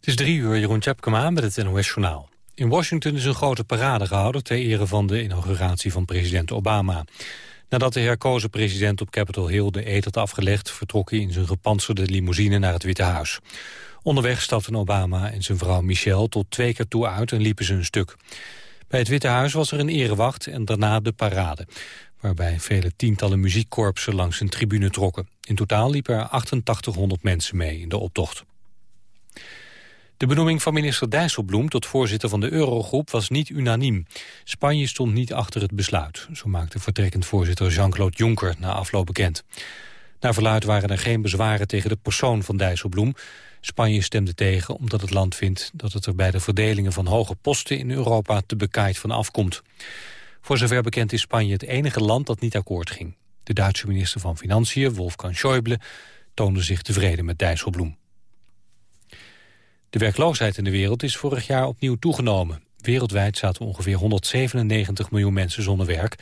Het is drie uur, Jeroen Tjepkema met het NOS-journaal. In Washington is een grote parade gehouden ter ere van de inauguratie van president Obama. Nadat de herkozen president op Capitol Hill de eet had afgelegd... vertrok hij in zijn gepantserde limousine naar het Witte Huis. Onderweg stapten Obama en zijn vrouw Michelle tot twee keer toe uit en liepen ze een stuk. Bij het Witte Huis was er een erewacht en daarna de parade waarbij vele tientallen muziekkorpsen langs een tribune trokken. In totaal liepen er 8800 mensen mee in de optocht. De benoeming van minister Dijsselbloem tot voorzitter van de Eurogroep was niet unaniem. Spanje stond niet achter het besluit. Zo maakte vertrekkend voorzitter Jean-Claude Juncker na afloop bekend. Naar verluid waren er geen bezwaren tegen de persoon van Dijsselbloem. Spanje stemde tegen omdat het land vindt dat het er bij de verdelingen van hoge posten in Europa te bekaaid van afkomt. Voor zover bekend is Spanje het enige land dat niet akkoord ging. De Duitse minister van Financiën, Wolfgang Schäuble, toonde zich tevreden met Dijsselbloem. De werkloosheid in de wereld is vorig jaar opnieuw toegenomen. Wereldwijd zaten ongeveer 197 miljoen mensen zonder werk.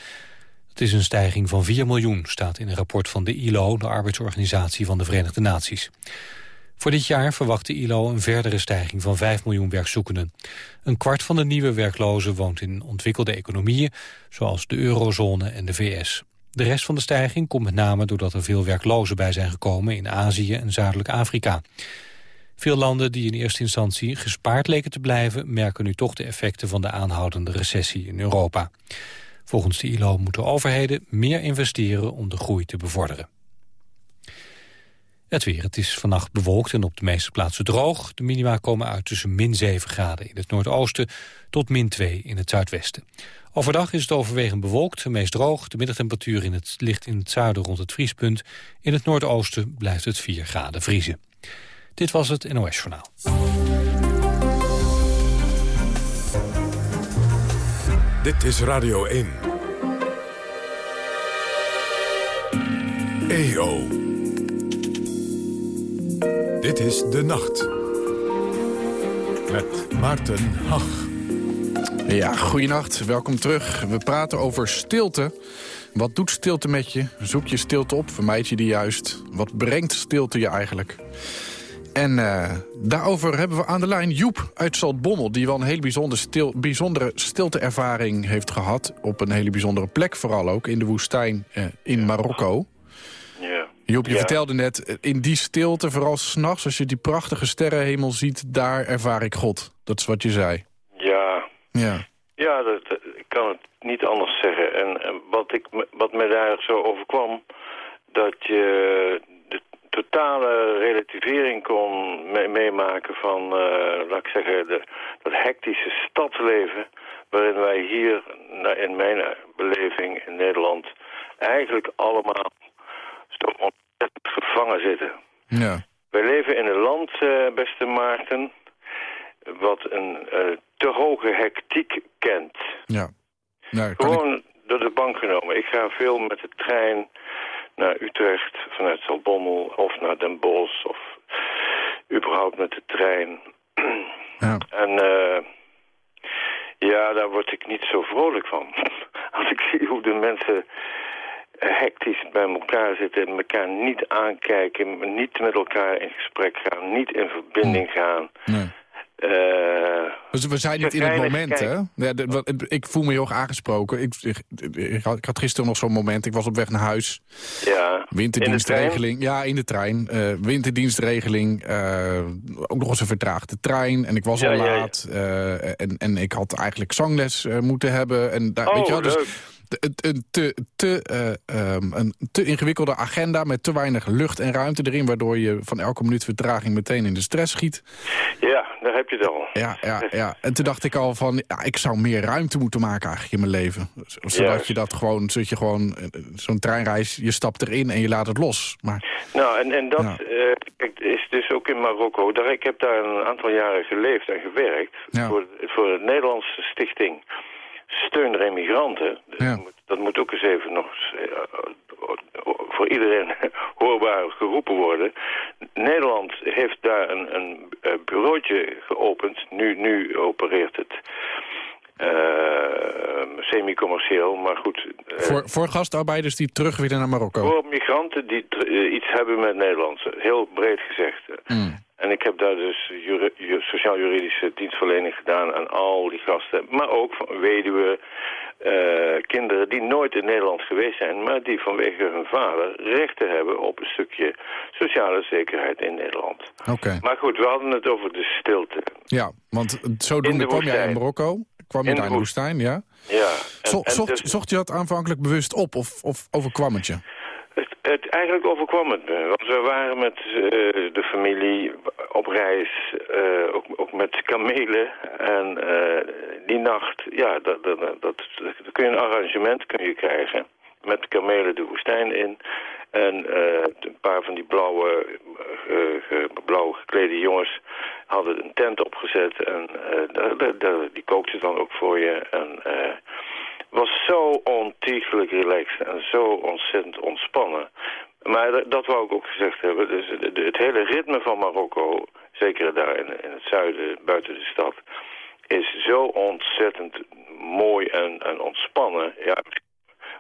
Het is een stijging van 4 miljoen, staat in een rapport van de ILO... de arbeidsorganisatie van de Verenigde Naties. Voor dit jaar verwacht de ILO een verdere stijging van 5 miljoen werkzoekenden. Een kwart van de nieuwe werklozen woont in ontwikkelde economieën... zoals de eurozone en de VS. De rest van de stijging komt met name doordat er veel werklozen bij zijn gekomen... in Azië en Zuidelijk Afrika. Veel landen die in eerste instantie gespaard leken te blijven... merken nu toch de effecten van de aanhoudende recessie in Europa. Volgens de ILO moeten overheden meer investeren om de groei te bevorderen. Het weer. Het is vannacht bewolkt en op de meeste plaatsen droog. De minima komen uit tussen min 7 graden in het noordoosten tot min 2 in het zuidwesten. Overdag is het overwegend bewolkt, meest droog. De middagtemperatuur in het, ligt in het zuiden rond het vriespunt. In het noordoosten blijft het 4 graden vriezen. Dit was het NOS Journaal. Dit is Radio 1. EO. Dit is De Nacht. Met Maarten Hach. Ja, goeienacht. Welkom terug. We praten over stilte. Wat doet stilte met je? Zoek je stilte op? Vermijd je die juist? Wat brengt stilte je eigenlijk? En uh, daarover hebben we aan de lijn Joep uit Zaltbommel... die wel een hele bijzondere, stil, bijzondere stilteervaring heeft gehad... op een hele bijzondere plek vooral ook, in de woestijn uh, in Marokko. Joep, je vertelde net, eh, in die stilte, vooral s'nachts... als je die prachtige sterrenhemel ziet, daar ervaar ik God. Dat is wat je zei. Ja. Ja, ja dat, ik kan het niet anders zeggen. En, en wat, ik, wat me daar zo overkwam... dat je totale relativering kon meemaken van, uh, laat ik zeggen, de, dat hectische stadsleven... waarin wij hier, in mijn beleving in Nederland... eigenlijk allemaal zo ontzettend gevangen zitten. Ja. Wij leven in een land, uh, beste Maarten, wat een uh, te hoge hectiek kent. Ja. Nou, Gewoon ik... door de bank genomen. Ik ga veel met de trein naar Utrecht vanuit Zalbommel of naar Den Bosch of überhaupt met de trein. Ja. En uh, ja, daar word ik niet zo vrolijk van. Als ik zie hoe de mensen hectisch bij elkaar zitten en elkaar niet aankijken, niet met elkaar in gesprek gaan, niet in verbinding hmm. gaan. Nee. Uh, dus we zijn niet in het moment, hè? Ja, ik voel me heel erg aangesproken. Ik, ik, ik, had, gisteren nog zo'n moment. Ik was op weg naar huis. Ja. Winterdienstregeling. Ja, in de trein. Uh, winterdienstregeling. Uh, ook nog eens een vertraagde trein. En ik was al laat. en, en ik had eigenlijk zangles moeten hebben. En daar, oh, weet je wel, dus, een te, te, uh, um, een te ingewikkelde agenda met te weinig lucht en ruimte erin... waardoor je van elke minuut vertraging meteen in de stress schiet. Ja, daar heb je het al. Ja, ja, ja. En toen dacht ik al van, ja, ik zou meer ruimte moeten maken eigenlijk in mijn leven. Zodat je dat gewoon, zodat je gewoon, eh, zo'n treinreis, je stapt erin en je laat het los. Maar, nou, en, en dat ja. uh, is dus ook in Marokko. Daar, ik heb daar een aantal jaren geleefd en gewerkt ja. voor, voor de Nederlandse stichting steun de immigranten. Ja. Dat, moet, dat, moet, ook eens even nog uh, voor iedereen hoorbaar geroepen worden. Nederland heeft daar een, een bureautje geopend. Nu, nu opereert het Semi-commercieel, maar goed. Uh, voor, voor gastarbeiders die terug willen naar Marokko? Voor migranten die iets hebben met Nederlands. Heel breed gezegd. Mm. En ik heb daar dus sociaal-juridische dienstverlening gedaan aan al die gasten. Maar ook van weduwen, uh, kinderen die nooit in Nederland geweest zijn... maar die vanwege hun vader rechten hebben op een stukje sociale zekerheid in Nederland. Oké. Maar goed, we hadden het over de stilte. Ja, want zodoende kwam jij in Marokko, kwam je daar in de woestijn, ja? Ja. En, Zo, en zocht, dus- zocht je dat aanvankelijk bewust op of, of overkwam het je? Het, het, eigenlijk overkwam het me. Want we waren met eh, de familie op reis, eh, ook, ook met kamelen. En eh, die nacht, ja, dat, dat, dat, dat, dat kun je een arrangement kun je krijgen. Met kamelen de woestijn in. En eh, een paar van die blauwe, eh, ge- blauw geklede jongens hadden een tent opgezet. En eh, die kookten dan ook voor je. En eh, was zo ontiegelijk relaxed en zo ontzettend ontspannen. Maar dat- wou ik ook gezegd hebben. Dus het hele ritme van Marokko, zeker daar in, in het zuiden, buiten de stad, is zo ontzettend mooi en, en ontspannen. Ja,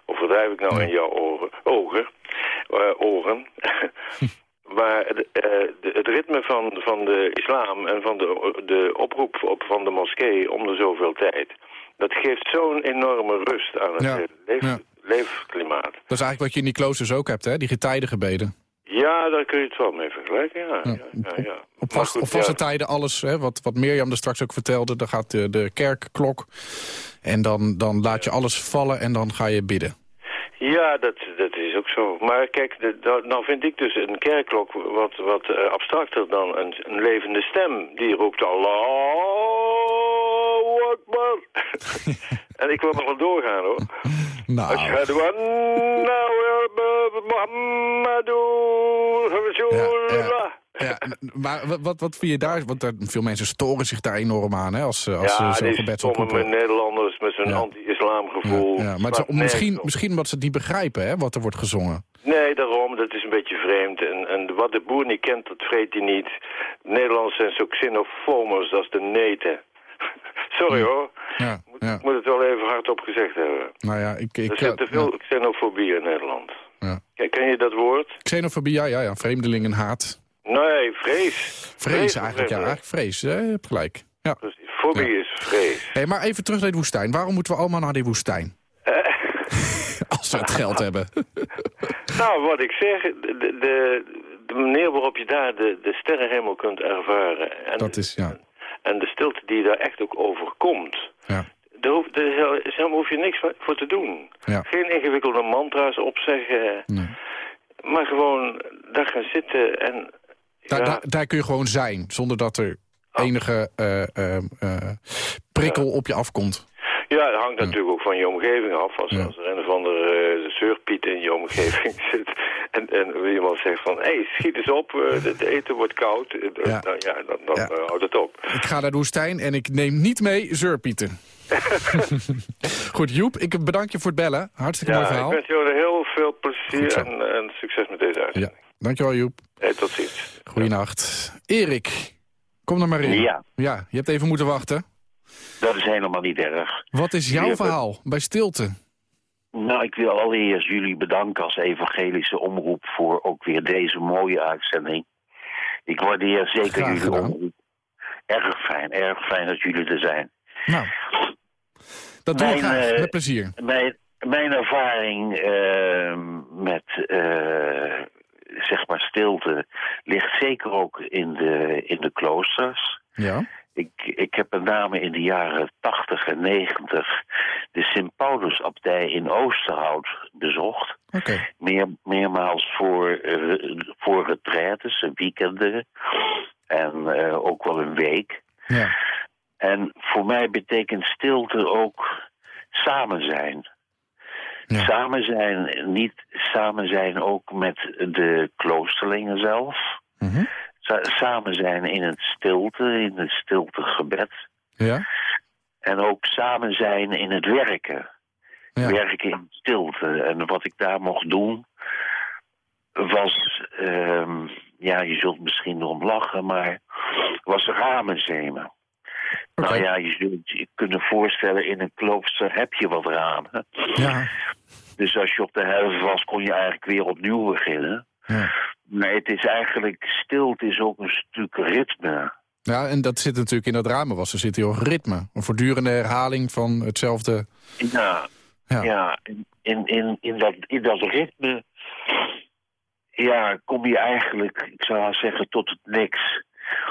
overdrijf ik nou in jouw oren, ogen, eh, oren. Maar het, eh, het ritme van, van de islam en van de, de oproep op, van de moskee om de zoveel tijd... dat geeft zo'n enorme rust aan het Ja, leef, ja. leefklimaat. Dat is eigenlijk wat je in die kloosters ook hebt, hè? Die getijdengebeden. Ja, daar kun je het wel mee vergelijken, ja. ja, ja. Op, vast, goed, op vaste tijden alles, hè, wat, wat Mirjam er straks ook vertelde... dan gaat de, de kerkklok en dan, dan laat je alles vallen en dan ga je bidden. Ja, dat, dat is ook zo. Maar kijk, de, da- nou vind ik dus een kerkklok wat, wat eh, abstracter dan een, een levende stem. Die roept Allahu Akbar. en ik wil nog wel doorgaan hoor. Nou, Ashhadu anna Muhammadu Rasulullah. Ja, maar wat- wat, wat vind je daar... Want daar, veel mensen storen zich daar enorm aan, hè? Als, eh, als Ja, zo'n die gebed stomme oproepen. Nederlanders met zo'n Ja. anti-islam gevoel. Ja, ja, maar het misschien, misschien omdat ze het niet begrijpen, hè, wat er wordt gezongen. Nee, daarom, dat is een beetje vreemd. En, en wat de boer niet kent, dat vreet hij niet. Nederlanders zijn zo xenofomers als de neten. Sorry hoor, Ja, ja. ik moet het wel even hardop gezegd hebben. Nou ja, ik... ik Er zit te ja, veel xenofobie in Nederland. ja. Ken, ken je dat woord? Xenofobie, ja, ja, ja. Vreemdelingenhaat. Nee, vrees. Vrees eigenlijk, ja. Eigenlijk vrees, hè? je hebt gelijk. Ja. Precies. Fobie is vrees. Hey, maar even terug naar de woestijn. Waarom moeten we allemaal naar die woestijn? Als we het geld hebben. Nou, wat ik zeg, de, de, de manier waarop je daar de, de sterrenhemel kunt ervaren... En, Dat is, ja. en de stilte die daar echt ook overkomt... ja. Daar hoef, daar hoef je niks voor- voor te doen. Ja. Geen ingewikkelde mantra's opzeggen. Nee. Maar gewoon daar gaan zitten en... Daar, ja, daar, daar kun je gewoon zijn, zonder dat er enige eh, eh, eh, prikkel op je afkomt. ja, het hangt natuurlijk ook van je omgeving af. Als, als er een of andere uh, zeurpiet in je omgeving zit... en, en iemand zegt van... hé, hey, schiet eens op, het eten wordt koud. Ja. Dan, ja, dan, dan Ja. houdt het op. Ik ga naar de woestijn en ik neem niet mee zeurpieten. Goed, Joep, ik bedank je voor het bellen. Hartstikke mooi Ja, ik verhaal. wens jullie heel veel plezier en, en succes met deze Ja, uitzending. Dankjewel Joep. Hey, tot ziens. Goeienacht. Erik, kom er maar in. Ja. Ja, je hebt even moeten wachten. Dat is helemaal niet erg. Wat is jouw verhaal bij stilte? Nou, ik wil allereerst jullie bedanken als evangelische omroep voor ook weer deze mooie uitzending. Ik waardeer zeker Graag jullie omroep. Erg fijn, erg fijn dat jullie er zijn. Nou, dat doen we graag, eh, met plezier. Mijn, mijn ervaring eh, met eh, zeg maar stilte ligt zeker ook in de, in de kloosters. Ja, Ik, ik heb met name in de jaren 80 en 90 de Sint-Paulus-abdij in Oosterhout bezocht. oké. Meer, meermaals voor, eh voor retraites, weekenden en eh, ook wel een week. Ja, En voor mij betekent stilte ook samen zijn. Ja. Samen zijn, niet samen zijn ook met de kloosterlingen zelf. Mhm. Sa- samen zijn in het stilte, in het stiltegebed. ja, En ook samen zijn in het werken. ja. Werken in stilte. En wat ik daar mocht doen, was, ehm, ja, je zult misschien erom lachen, maar was ramenzemen. Nou ja, je zult je kunnen voorstellen, in een klooster heb je wat ramen. Ja, Dus als je op de helft was, kon je eigenlijk weer opnieuw beginnen. ja. Maar het is eigenlijk, stilte is ook een stuk ritme. ja, en dat zit natuurlijk in dat ramenwassen. zit heel erg ritme. Een voortdurende herhaling van hetzelfde. Ja, Ja. ja. in, in, in, dat, in dat ritme ja, kom je eigenlijk, ik zou zeggen, tot het niks.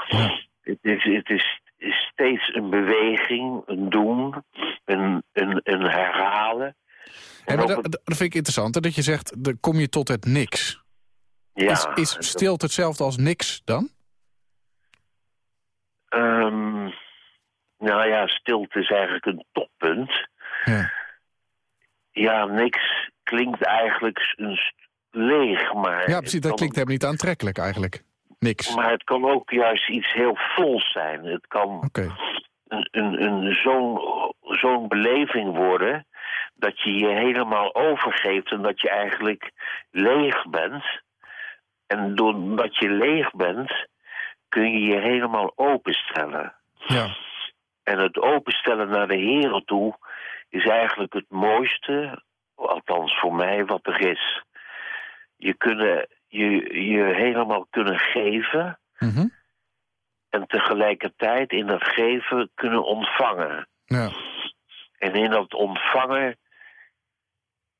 Ja. Het, is, het is steeds een beweging, een doen, een, een, een herhalen. En maar dat, dat vind ik interessant, dat je zegt, dan kom je tot het niks. ja, is is stilte hetzelfde als niks dan? Ehm, nou ja, stilte is eigenlijk een toppunt. Ja. Ja, niks klinkt eigenlijk een leeg, maar... Ja, precies, dat klinkt helemaal niet aantrekkelijk eigenlijk. Niks. Maar het kan ook juist iets heel vols zijn. Het kan een, een, een, zo'n zo'n beleving worden... dat je je helemaal overgeeft en dat je eigenlijk leeg bent. En doordat je leeg bent, kun je je helemaal openstellen. Ja. En het openstellen naar de heren toe is eigenlijk het mooiste, althans voor mij, wat er is. Je, kunnen, je, je helemaal kunnen geven Mhm. en tegelijkertijd in dat geven kunnen ontvangen. ja. En in dat ontvangen,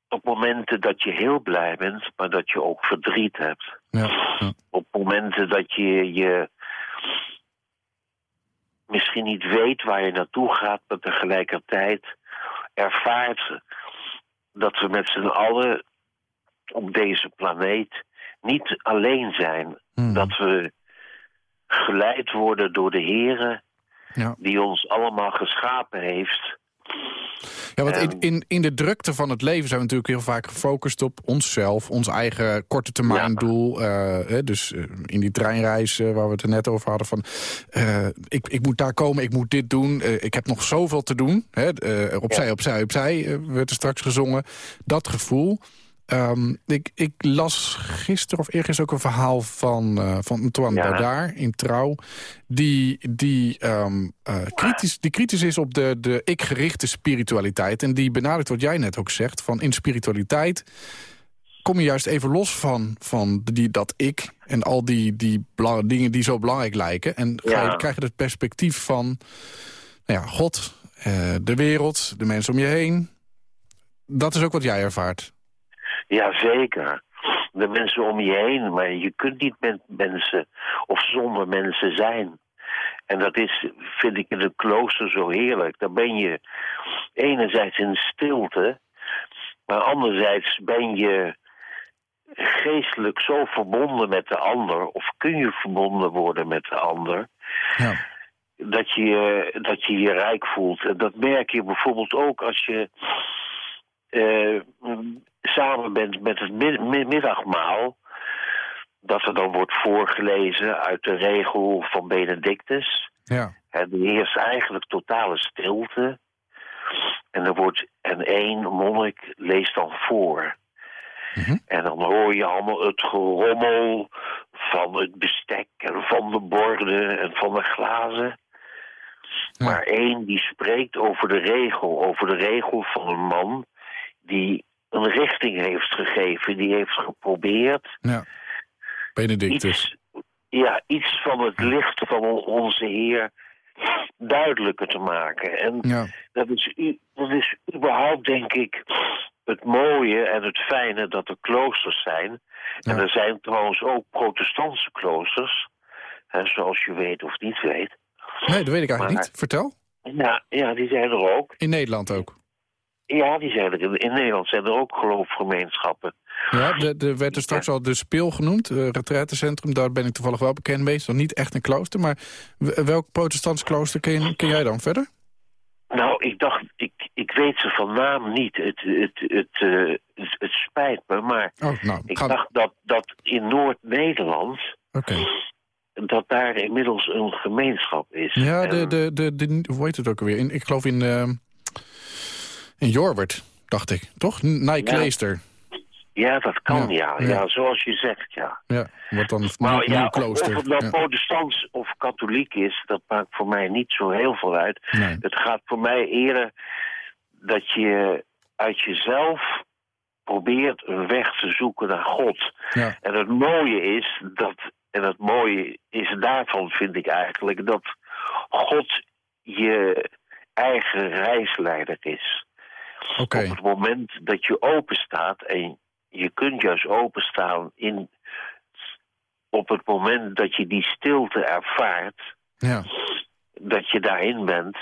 op momenten dat je heel blij bent, maar dat je ook verdriet hebt. Ja. ja. op momenten dat je je misschien niet weet waar je naartoe gaat, maar tegelijkertijd ervaart dat we met z'n allen op deze planeet niet alleen zijn. Mhm. Dat we geleid worden door de Here Ja. die ons allemaal geschapen heeft. Ja, want in, in, in de drukte van het leven zijn we natuurlijk heel vaak gefocust op onszelf, ons eigen korte termijn doel. eh, dus eh, in die treinreis eh, waar we het er net over hadden van, ik, ik moet daar komen, ik moet dit doen, ik heb nog zoveel te doen. Hè, opzij, opzij, opzij, werd er straks gezongen. Dat gevoel. Ehm, ik, ik las gisteren of eergisteren ook een verhaal van, eh, van Antoine Ja. Baudard in Trouw... die, die, ehm, eh, kritisch, die kritisch is op de, de ik-gerichte spiritualiteit. En die benadrukt wat jij net ook zegt, van in spiritualiteit... kom je juist even los van, van die, dat ik en al die, die dingen die zo belangrijk lijken. En ga je, Ja. krijg je het perspectief van nou ja, God, eh, de wereld, de mensen om je heen. Dat is ook wat jij ervaart. Jazeker. De mensen om je heen, maar je kunt niet met mensen of zonder mensen zijn. En dat is, vind ik in het klooster zo heerlijk. Dan ben je enerzijds in stilte, maar anderzijds ben je geestelijk zo verbonden met de ander, of kun je verbonden worden met de ander, Ja. dat je, dat je je rijk voelt. En dat merk je bijvoorbeeld ook als je eh, samen bent met het mid- mi- middagmaal. Dat er dan wordt voorgelezen uit de regel van Benedictus. Ja. En er heerst eigenlijk totale stilte. En er wordt en één monnik leest dan voor. Mhm. En dan hoor je allemaal het gerommel van het bestek en van de borden en van de glazen. Ja. Maar één die spreekt over de regel, over de regel van een man die een richting heeft gegeven, die heeft geprobeerd ja. Benedictus. iets, ja, iets van het licht van onze Heer duidelijker te maken. En Ja. dat is, dat is überhaupt, denk ik, het mooie en het fijne dat er kloosters zijn. En er zijn trouwens ook protestantse kloosters, hè, zoals je weet of niet weet. Nee, dat weet ik eigenlijk Maar- niet. Vertel. Ja, ja, die zijn er ook. In Nederland ook. Ja, die zijn er. In, Nederland zijn er ook geloofgemeenschappen. Ja, de, de werd er straks al de Speel genoemd, uh, retraitecentrum. Daar ben ik toevallig wel bekend mee. Is dan niet echt een klooster, maar welk protestants klooster ken, ken jij dan verder? Nou, ik dacht, ik, ik weet ze van naam niet. Het, het, het, eh, het, het spijt me, maar Oh, nou, ik gaan- dacht dat, dat in Noord-Nederland... Dat daar inmiddels een gemeenschap is. Ja, de, de, de, de, hoe heet het ook alweer? In, ik geloof in, uh, in Jorwert, dacht ik. Toch? Nijkleester. Ja, dat kan, ja. Ja, zoals je zegt, ja. Ja, wordt dan Maar nieuw, ja, nieuw of klooster. het nou Ja. protestants of katholiek is, dat maakt voor mij niet zo heel veel uit. Nee. Het gaat voor mij eerder dat je uit jezelf probeert een weg te zoeken naar God. Ja. En het mooie is dat, en het mooie is daarvan vind ik eigenlijk, dat God je eigen reisleider is. Op het moment dat je open staat en je kunt juist openstaan in op het moment dat je die stilte ervaart, ja. dat je daarin bent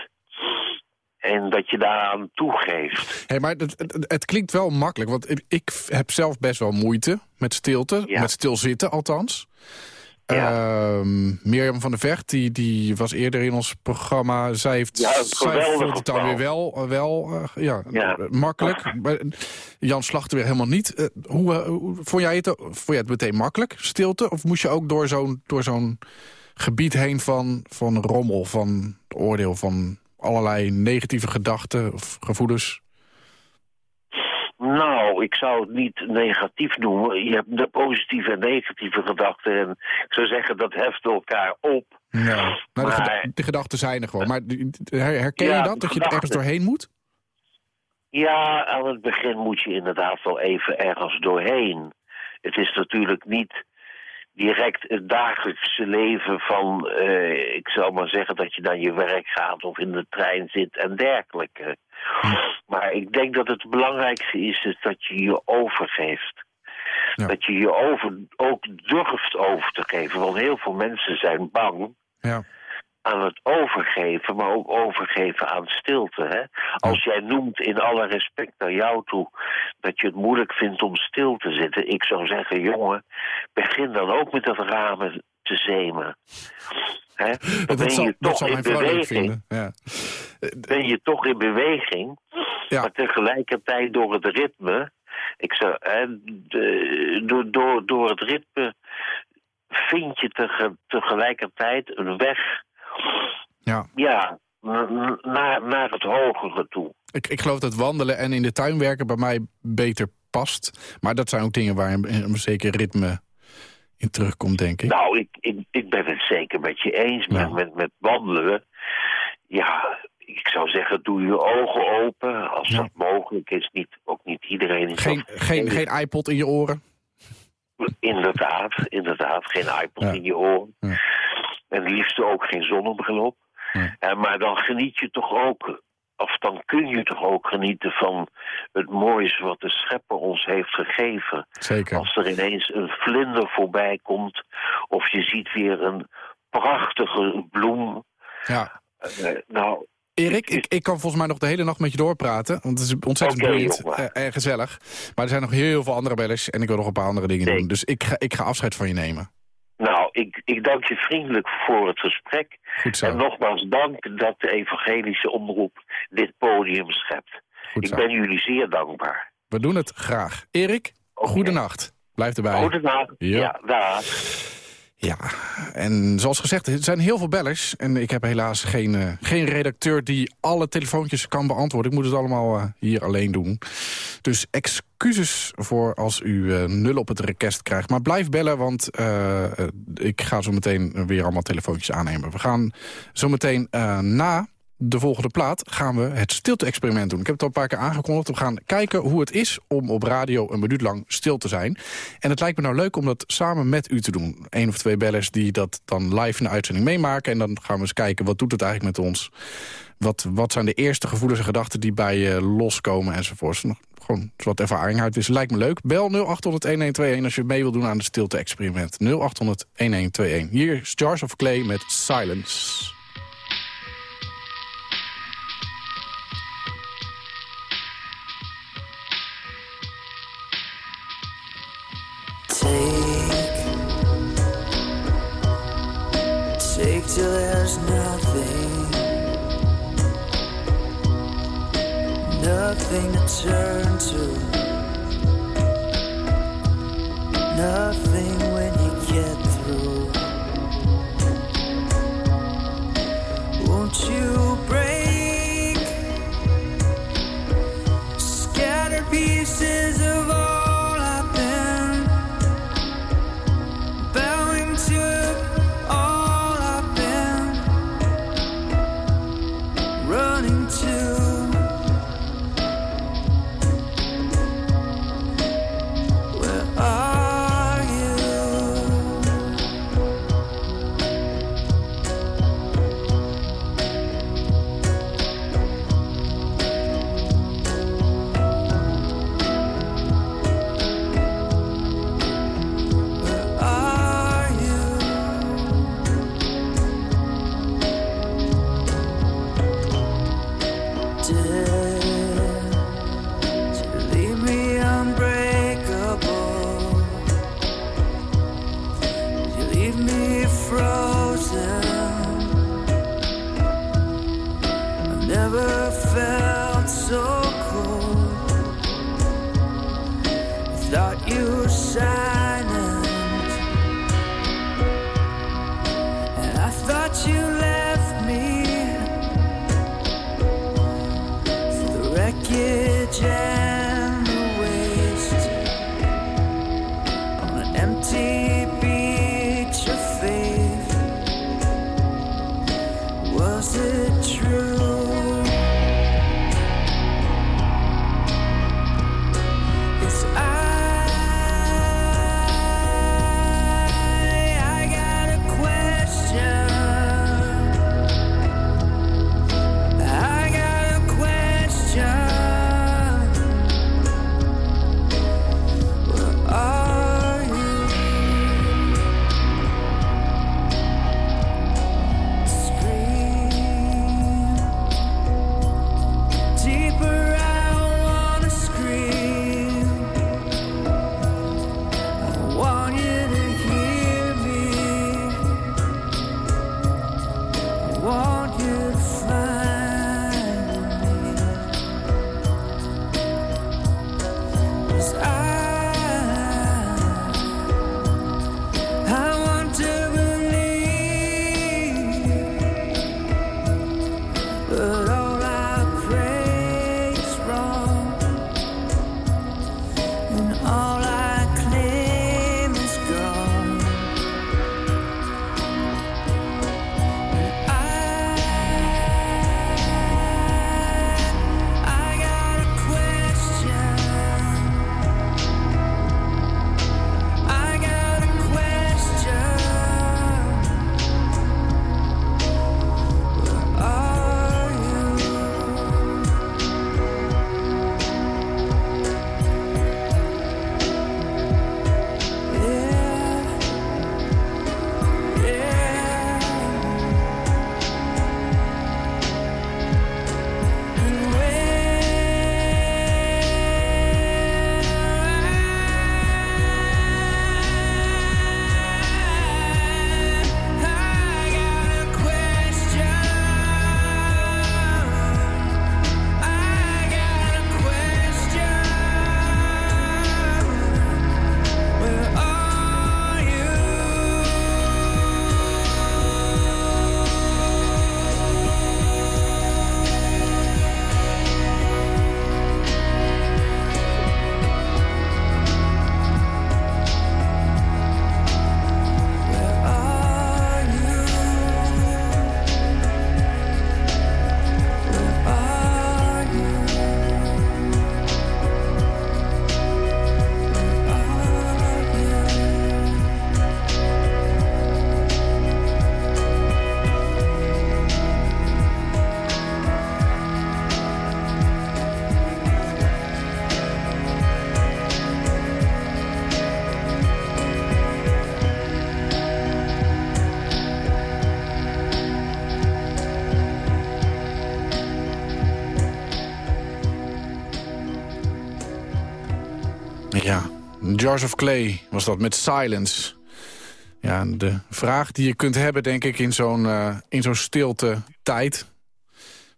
en dat je daaraan toegeeft. Hey, maar het, het, het klinkt wel makkelijk, want ik, ik heb zelf best wel moeite met stilte. Ja. Met stilzitten althans. Ja. Ehm, Mirjam van der Vecht, die, die was eerder in ons programma. Zij, heeft, Ja, zij het dan weer wel, eh, wel eh, ja, Ja. eh, makkelijk. Maar Jan Slachter weer helemaal niet. Eh, hoe, eh, hoe- vond, jij het, vond jij het meteen makkelijk, stilte? Of moest je ook door zo'n door zo'n gebied heen van, van rommel, van oordeel... van allerlei negatieve gedachten of gevoelens? Nou, ik zou het niet negatief noemen. Je hebt de positieve en negatieve gedachten. En ik zou zeggen, dat heft elkaar op. Ja, nou, de, Maar- geda- de gedachten zijn er gewoon. Maar herken Ja, je dat, dat je er ergens doorheen moet? Ja, aan het begin moet je inderdaad wel even ergens doorheen. Het is natuurlijk niet direct het dagelijkse leven van, eh, ik zal maar zeggen, dat je naar je werk gaat of in de trein zit en dergelijke. Maar ik denk dat het belangrijkste is, is dat je je overgeeft. Ja. Dat je je over, ook durft over te geven. Want heel veel mensen zijn bang Ja. Aan het overgeven, maar ook overgeven aan stilte. Hè? Als jij noemt in alle respect naar jou toe dat je het moeilijk vindt om stil te zitten, ik zou zeggen, jongen, begin dan ook met dat ramen te zemen. Hè? Dan ben je toch in beweging. Ja. Ben je toch in beweging, Ja. maar tegelijkertijd door het ritme. Ik zou, hè, door, door, door het ritme vind je tege- tegelijkertijd een weg Ja. ja, naar, naar het hogere toe. Ik, ik geloof dat wandelen en in de tuin werken bij mij beter past. Maar dat zijn ook dingen waar een, een zeker ritme in terugkomt, denk ik. Nou, ik, ik, ik ben het zeker met je eens met, Ja. met, met wandelen. Ja, ik zou zeggen, doe je ogen open als Ja. dat mogelijk is. Niet, ook niet iedereen is Geen, dat- geen, geen iPod in je oren. Inderdaad, inderdaad. Geen iPod Ja. in je oren. En liefst ook geen zonnebril op. Ja. Eh, maar dan geniet je toch ook, of dan kun je toch ook genieten van het moois wat de schepper ons heeft gegeven. Zeker. Als er ineens een vlinder voorbij komt, of je ziet weer een prachtige bloem. Ja. Eh, nou, Erik, ik, ik kan volgens mij nog de hele nacht met je doorpraten. Want het is ontzettend Oké, boeiend jongen. eh, en gezellig. Maar er zijn nog heel veel andere bellers. En ik wil nog een paar andere dingen Nee. doen. Dus ik ga, ik ga afscheid van je nemen. Ik, ik dank je vriendelijk voor het gesprek. Goed zo. En nogmaals dank dat de evangelische omroep dit podium schept. Ik ben jullie zeer dankbaar. We doen het graag. Erik, Oké. goedenacht. Blijf erbij. Goedenavond. Ja. Ja, dag. Ja, en zoals gezegd, er zijn heel veel bellers. En ik heb helaas geen, eh, geen redacteur die alle telefoontjes kan beantwoorden. Ik moet het allemaal eh, hier alleen doen. Dus excuses voor als u eh, nul op het request krijgt. Maar blijf bellen, want ik ga zo meteen weer allemaal telefoontjes aannemen. We gaan zo meteen na de volgende plaat gaan we het stilte-experiment doen. Ik heb het al een paar keer aangekondigd. We gaan kijken hoe het is om op radio een minuut lang stil te zijn. En het lijkt me nou leuk om dat samen met u te doen. Eén of twee bellers die dat dan live in de uitzending meemaken. En dan gaan we eens kijken, wat doet het eigenlijk met ons? Wat, wat zijn de eerste gevoelens en gedachten die bij je loskomen enzovoorts? Gewoon wat ervaring uit is. Lijkt me leuk. Bel 0800-1121 als je mee wilt doen aan het stilte-experiment. 0800-1121. Hier is Jars of Clay met Silence. Till there's nothing, nothing to turn to, nothing thought you were silent. Jars of Clay was dat met Silence. Ja, de vraag die je kunt hebben, denk ik, in zo'n eh, in zo'n stilte tijd.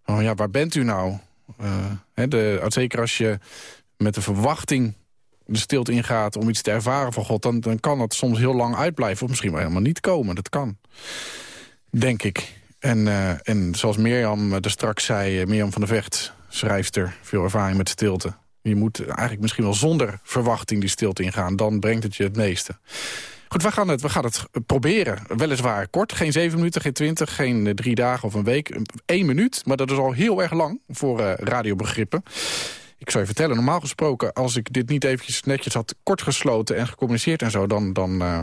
Oh ja, waar bent u nou? Eh, hè, de, zeker als je met de verwachting de stilte ingaat om iets te ervaren van God... dan, dan kan dat soms heel lang uitblijven of misschien wel helemaal niet komen. Dat kan, denk ik. En, eh, en zoals Mirjam er straks zei, Mirjam van der Vecht, schrijfster... veel ervaring met stilte. Je moet eigenlijk misschien wel zonder verwachting die stilte ingaan. Dan brengt het je het meeste. Goed, we gaan het, we gaan het proberen. Weliswaar kort, geen zeven minuten, geen twintig, geen eh, drie dagen of een week. Eén minuut, maar dat is al heel erg lang voor eh, radiobegrippen. Ik zou je vertellen, normaal gesproken... als ik dit niet eventjes netjes had kortgesloten en gecommuniceerd en zo... dan, dan eh,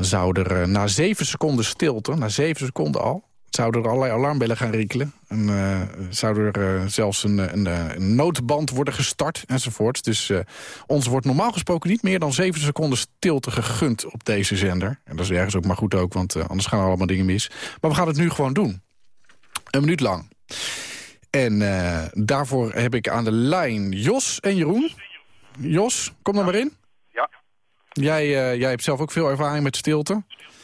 zou er na zeven seconden stilte, na zeven seconden al... zouden er allerlei alarmbellen gaan rinkelen. En eh, zou er eh, zelfs een, een, eh, een noodband worden gestart enzovoort. Dus ons wordt normaal gesproken niet meer dan zeven seconden stilte gegund op deze zender. En dat is ergens ook maar goed ook, want anders gaan er allemaal dingen mis. Maar we gaan het nu gewoon doen. Een minuut lang. En daarvoor heb ik aan de lijn Jos en Jeroen. Jos, kom er maar in. Ja. Jij, jij hebt zelf ook veel ervaring met stilte.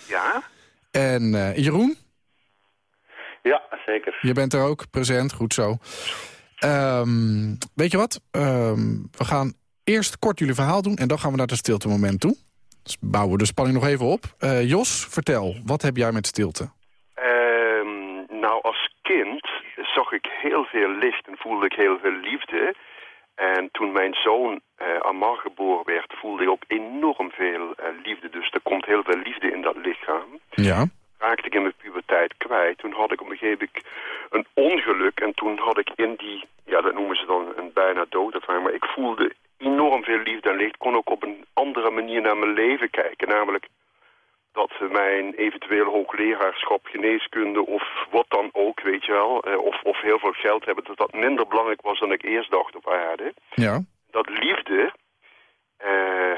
Ja? En Jeroen, Ja, zeker. je bent er ook, present, goed zo. Ehm, weet je wat? Ehm, we gaan eerst kort jullie verhaal doen en dan gaan we naar het stilte moment toe. Dus bouwen we de spanning nog even op. Eh, Jos, vertel, wat heb jij met stilte? Ehm, nou, als kind zag ik heel veel licht en voelde ik heel veel liefde. En toen mijn zoon eh Amar geboren werd, voelde ik ook enorm veel eh, liefde. Dus er komt heel veel liefde in dat lichaam. Ja. Raakte ik in mijn puberteit kwijt. Toen had ik op een gegeven moment een ongeluk. En toen had ik in die, ja dat noemen ze dan een bijna doodervaring. Maar ik voelde enorm veel liefde en licht. Ik kon ook op een andere manier naar mijn leven kijken. Namelijk dat mijn eventueel hoogleraarschap geneeskunde of wat dan ook, weet je wel, eh, of, of heel veel geld hebben, dat dat minder belangrijk was dan ik eerst dacht op aarde. Ja. Dat liefde,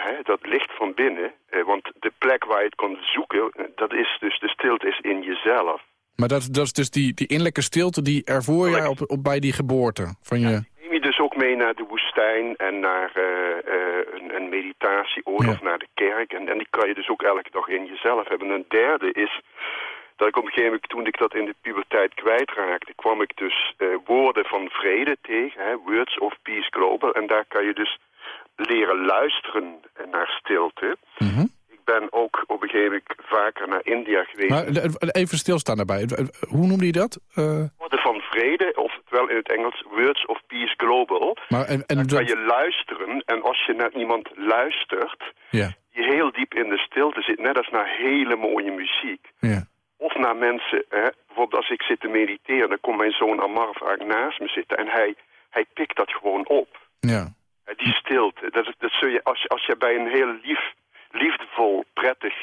hè, dat licht van binnen, eh, want de plek waar je het kan zoeken, eh, dat is dus, de stilte is in jezelf. Maar dat, dat is dus die, die innerlijke stilte die ervoor jij op, op, bij die geboorte van je... Neem je dus ook mee naar de woestijn en naar eh, eh, een, een meditatieoord Ja. of naar de kerk. En, en die kan je dus ook elke dag in jezelf hebben. Een derde is dat ik op een gegeven moment, toen ik dat in de puberteit kwijtraakte, kwam ik dus eh, woorden van vrede tegen, hè, Words of Peace Global. En daar kan je dus leren luisteren naar stilte. Mhm. Ik ben ook op een gegeven moment vaker naar India geweest. Maar eh, even stilstaan daarbij. Eh, Hoe noemde je dat? Eh, Woorden van vrede, oftewel in het Engels Words of Peace Global. maar en, en Dan kan dat- je luisteren en als je naar iemand luistert ja, die heel diep in de stilte zit, net als naar hele mooie muziek. ja. Of naar mensen, hè, bijvoorbeeld als ik zit te mediteren, dan komt mijn zoon Amar vaak naast me zitten en hij, hij pikt dat gewoon op. ja. Hè, Die stilte, dat, dat zul je, als, je- als je bij een heel lief, liefdevol, prettig,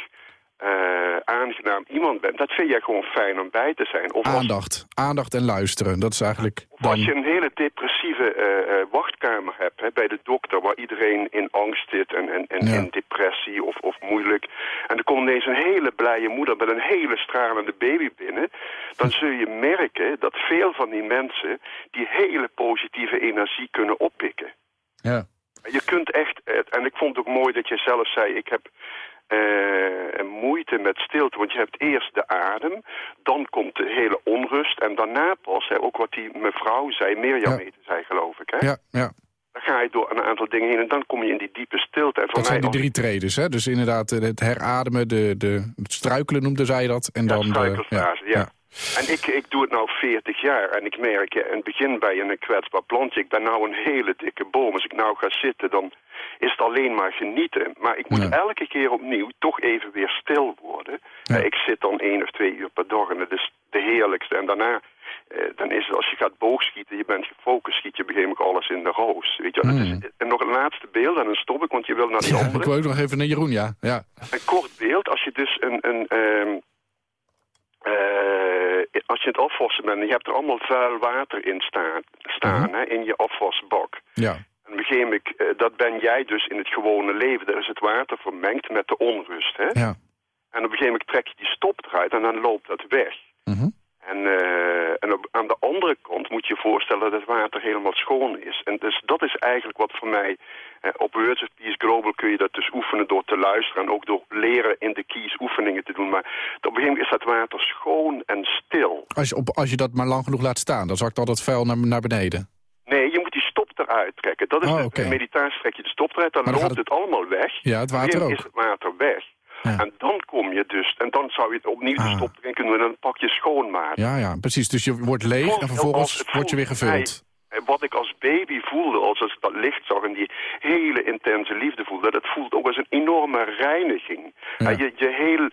eh, aangenaam iemand bent, dat vind jij gewoon fijn om bij te zijn. Of als- Aandacht. Aandacht en luisteren. Dat is eigenlijk Of als je dan... een hele depressieve eh, eh, wachtkamer hebt hè, bij de dokter... waar iedereen in angst zit en, en, en Ja. in depressie of, of moeilijk... en er komt ineens een hele blije moeder met een hele stralende baby binnen... dan zul je merken dat veel van die mensen... die hele positieve energie kunnen oppikken. Ja. Je kunt echt, en ik vond het ook mooi dat je zelf zei... ik heb eh, moeite met stilte, want je hebt eerst de adem... dan komt de hele onrust en daarna pas, hè, ook wat die mevrouw zei... Mirjam Ja. zij geloof ik, hè? Ja, ja. Dan ga je door een aantal dingen heen en dan kom je in die diepe stilte. En voor Dat zijn die drie tredes, hè? Dus inderdaad eh, het herademen, de, de, het struikelen noemde zij dat. En Ja, dan de, struikelfase, ja. En ik, ik doe het nou 40 jaar en ik merk, het begin je een kwetsbaar plantje. Ik ben nou een hele dikke boom. Als ik nou ga zitten, dan is het alleen maar genieten. Maar ik moet Ja. elke keer opnieuw toch even weer stil worden. Ja. Eh, Ik zit dan één of twee uur per dag en dat is de heerlijkste. En daarna, eh, dan is het als je gaat boogschieten, je bent gefocust, schiet je op een gegeven moment alles in de roos. Weet je? Mm. Het is, en nog een laatste beeld en dan stop ik, want je wil naar die Ja, andere. ik wil ook nog even naar Jeroen, ja. ja. Een kort beeld, als je dus een... een ehm, eh, als je het afwassen bent en je hebt er allemaal vuil water in staan, staan hè, in je afwasbak. Ja, En op een gegeven moment, eh, dat ben jij dus in het gewone leven. Daar is het water vermengd met de onrust. Hè? ja. En op een gegeven moment trek je die stop eruit en dan loopt dat weg. Mhm. En, eh, en op, aan de andere kant moet je je voorstellen dat het water helemaal schoon is. En dus dat is eigenlijk wat voor mij... eh, op Words of Peace Global kun je dat dus oefenen door te luisteren... en ook door leren in de keys oefeningen te doen. Maar op een gegeven moment is dat water schoon en stil. Als, je op, als je dat maar lang genoeg laat staan, dan zakt al dat vuil naar, naar beneden. Nee, je moet die stop eruit trekken. Dat is Oh, de oké. in meditatie trek je de stop eruit, dan loopt het... allemaal weg. Ja, het water ook. is het water weg. Ja. En dan kom je dus... En dan zou je het opnieuw de Ah. stop erin kunnen doen... en dan pak je schoonmaken. Ja, ja, precies. Dus je wordt leeg voelt en vervolgens word je weer gevuld. mij, Wat ik als baby voelde, als ik dat licht zag en die hele intense liefde voelde, dat voelt ook als een enorme reiniging. Ja. Eh, Je, je heel,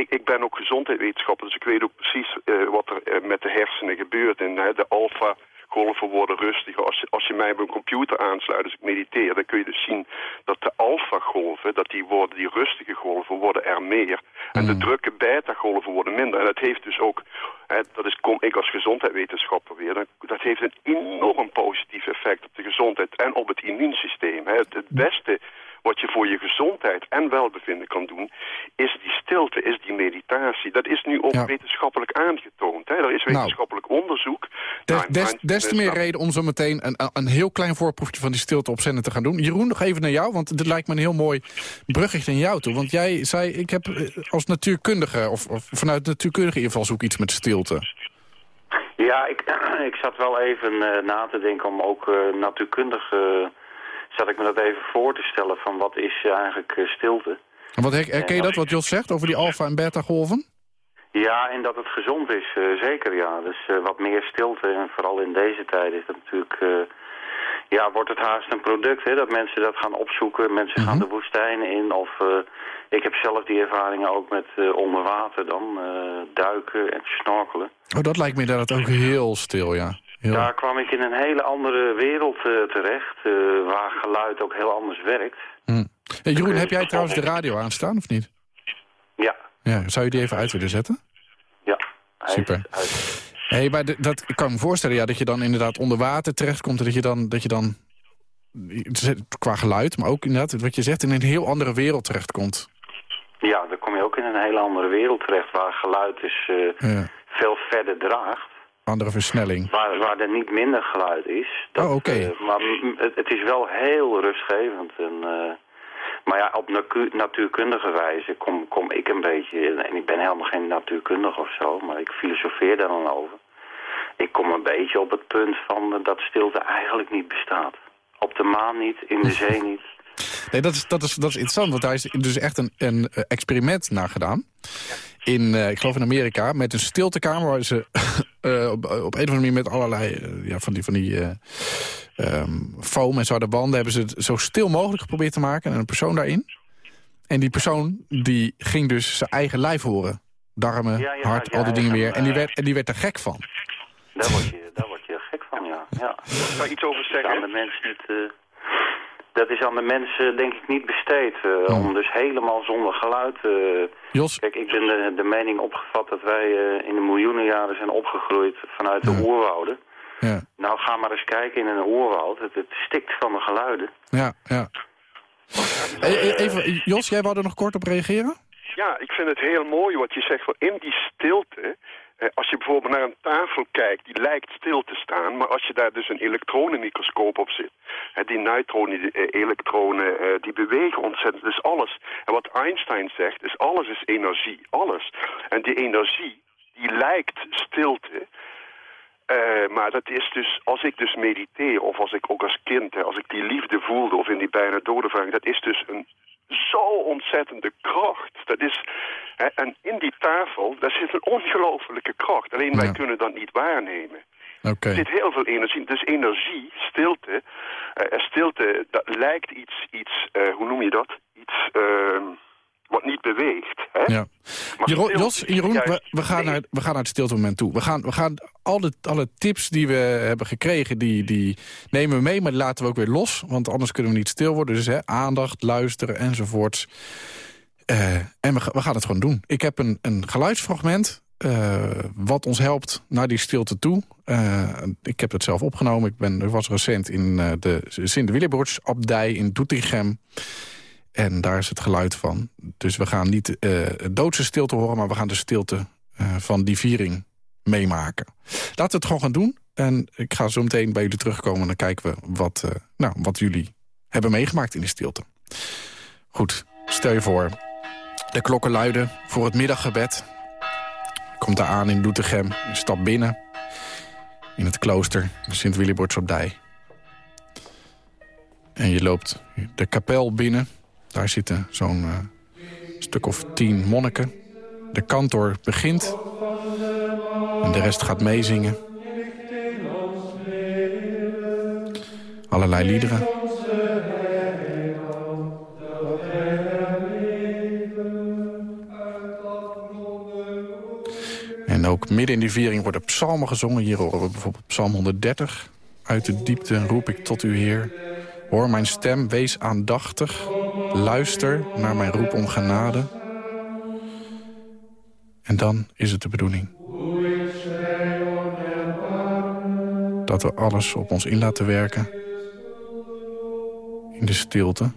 ik, ik ben ook gezondheidswetenschapper, dus ik weet ook precies eh, wat er eh, met de hersenen gebeurt. En de alfa golven worden rustiger. Als je, als je mij op een computer aansluit, als ik mediteer, dan kun je dus zien dat de alfa-golven, dat die worden, die rustige golven, worden er meer. En de drukke beta-golven worden minder. En dat heeft dus ook, hè, dat is, kom ik als gezondheidswetenschapper weer, dat heeft een enorm positief effect op de gezondheid en op het immuunsysteem. Hè. Het, het beste wat je voor je gezondheid en welbevinden kan doen, is die stilte, is die meditatie. Dat is nu ook Ja. wetenschappelijk aangetoond. Hè. Er is Nou. wetenschappelijk onderzoek. Des, Nou, des, te meer nou, reden om zo meteen een, een heel klein voorproefje van die stilte op zender te gaan doen. Jeroen, nog even naar jou, want dit lijkt me een heel mooi bruggetje naar jou toe. Want jij zei, ik heb eh, als natuurkundige, of, of vanuit natuurkundige invalshoek iets met stilte. Ja, ik, ik zat wel even eh, na te denken om ook eh, natuurkundige zat ik me dat even voor te stellen van wat is eigenlijk eh, stilte. En wat her- herken je dat, wat Jos zegt, over die alfa- en beta-golven? Ja, en dat het gezond is, eh, zeker ja. Dus eh, wat meer stilte en vooral in deze tijd is dat natuurlijk... eh, ja, wordt het haast een product, hè, dat mensen dat gaan opzoeken. Mensen gaan de woestijnen in of... eh, ik heb zelf die ervaringen ook met eh, onder water dan, eh, duiken en snorkelen. Oh, dat lijkt me inderdaad ook heel stil, ja. Heel... Daar kwam ik in een hele andere wereld eh, terecht, eh, waar geluid ook heel anders werkt. Hm. Hey, Jeroen, heb jij dus trouwens de radio aanstaan, of niet? Ja, Ja, zou je die even uit willen zetten? ja. Super. Hey, maar dat, ik kan me voorstellen ja, dat je dan inderdaad onder water terechtkomt... en dat je dan, dat je dan qua geluid, maar ook inderdaad wat je zegt... in een heel andere wereld terechtkomt. Ja, dan kom je ook in een hele andere wereld terecht, waar geluid dus Ja, veel verder draagt. Andere versnelling. Waar, waar er niet minder geluid is. Dat, Oh, oké. eh, maar het, het is wel heel rustgevend. En, eh, maar ja, op natuurkundige wijze kom, kom ik een beetje... En ik ben helemaal geen natuurkundige of zo, maar ik filosofeer daar dan over. Ik kom een beetje op het punt van eh, dat stilte eigenlijk niet bestaat. Op de maan niet, in de zee niet. Nee, dat is, dat, is, dat is interessant, want daar is dus echt een, een experiment naar gedaan. In, eh, ik geloof in Amerika, met een stiltekamer... waar ze eh, op, op een of andere manier met allerlei eh, ja, van die, van die eh, ehm, foam en de wanden... hebben ze het zo stil mogelijk geprobeerd te maken en een persoon daarin. En die persoon die ging dus zijn eigen lijf horen. Darmen, Ja, ja, hart, ja, al die dingen ja, meer. En die, werd, en die werd er gek van. Daar word je, daar word je gek van, ja. ja. Kan iets over is aan zeggen? de mens niet... dat is aan de mensen denk ik niet besteed. eh, Om dus helemaal zonder geluid... eh, Jos, Kijk, ik ben de, de mening opgevat dat wij eh, in de miljoenen jaren zijn opgegroeid vanuit de oerwouden. ja, Nou, ga maar eens kijken in een oerwoud. Het, het stikt van de geluiden. ja, ja. Even, Jos, jij wou er nog kort op reageren? Ja, ik vind het heel mooi wat je zegt. Van in die stilte, als je bijvoorbeeld naar een tafel kijkt, die lijkt stil te staan. Maar als je daar dus een elektronenmicroscoop op zit, die neutronen, eh, elektronen, eh, die bewegen ontzettend. Dus alles. En wat Einstein zegt, is alles is energie. Alles. En die energie, die lijkt stilte. Eh, maar dat is dus, als ik dus mediteer, of als ik ook als kind, als ik die liefde voelde, of in die bijna dodenvraag, dat is dus een zo ontzettende kracht. Dat is, hè, en in die tafel, daar zit een ongelofelijke kracht. Alleen wij Ja. kunnen dat niet waarnemen. Oké. Er zit heel veel energie. Dus energie, stilte, en stilte, dat lijkt iets, iets eh, hoe noem je dat? Iets ehm, wat niet beweegt. Hè? Ja. Jeroen, Jos, Jeroen, we, we gaan naar, we gaan naar het stiltemoment toe. We gaan, we gaan alle, alle tips die we hebben gekregen, die, die nemen we mee, maar die laten we ook weer los. Want anders kunnen we niet stil worden. Dus hè, aandacht, luisteren enzovoorts. Eh, en we, we gaan het gewoon doen. Ik heb een, een geluidsfragment eh, wat ons helpt naar die stilte toe. Eh, ik heb het zelf opgenomen. Ik ben, ik was recent in de Sint-Willebroordsabdij in Doetinchem. En daar is het geluid van. Dus we gaan niet eh doodse stilte horen... maar we gaan de stilte eh, van die viering meemaken. Laten we het gewoon gaan doen. En ik ga zo meteen bij jullie terugkomen... en dan kijken we wat, eh, nou, wat jullie hebben meegemaakt in die stilte. Goed, stel je voor. De klokken luiden voor het middaggebed. Komt daar aan in Doetinchem. Je stapt binnen in het klooster Sint-Willibrordsabdij. En je loopt de kapel binnen... Daar zitten zo'n eh, stuk of tien monniken. De kantor begint. En de rest gaat meezingen. Allerlei liederen. En ook midden in die viering worden psalmen gezongen. Hier horen we bijvoorbeeld psalm 130. Uit de diepte roep ik tot u, Heer. Hoor mijn stem, wees aandachtig. Luister naar mijn roep om genade. En dan is het de bedoeling. Dat we alles op ons in laten werken. In de stilte.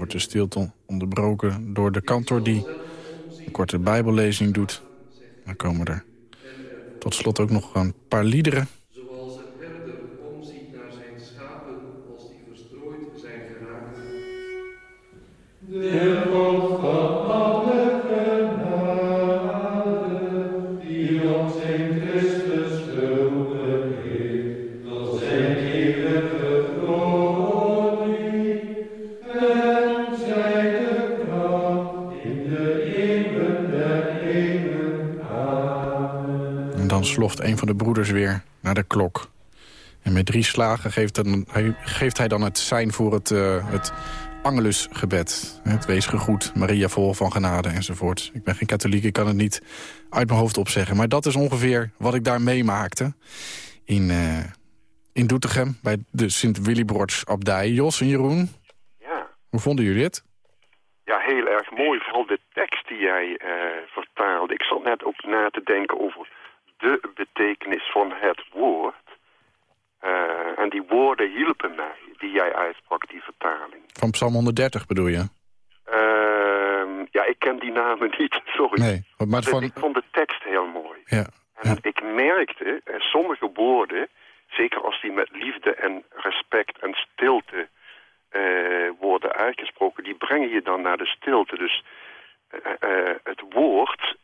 Wordt de stilte onderbroken door de kantor die een korte bijbellezing doet. Dan komen er tot slot ook nog een paar liederen. Weer naar de klok. En met drie slagen geeft, dan, hij, geeft hij dan het sein voor het, eh, het Angelusgebed. Het wees gegroet, Maria vol van genade enzovoort. Ik ben geen katholiek, ik kan het niet uit mijn hoofd opzeggen. Maar dat is ongeveer wat ik daar meemaakte. In, eh, in Doetinchem, bij de Sint-Willibrods abdij. Jos en Jeroen, Ja. hoe vonden jullie het? Ja, heel erg mooi. Vooral de tekst die jij eh, vertaalde. Ik zat net ook na te denken over de betekenis van het woord. Eh, en die woorden hielpen mij, die jij uitsprak, die vertaling. Van Psalm 130 bedoel je? Ehm, ja, ik ken die namen niet, sorry. Nee, maar Maar van... Ik vond de tekst heel mooi. Ja, En ik merkte, eh, sommige woorden, zeker als die met liefde en respect en stilte eh, worden uitgesproken, die brengen je dan naar de stilte. Dus het woord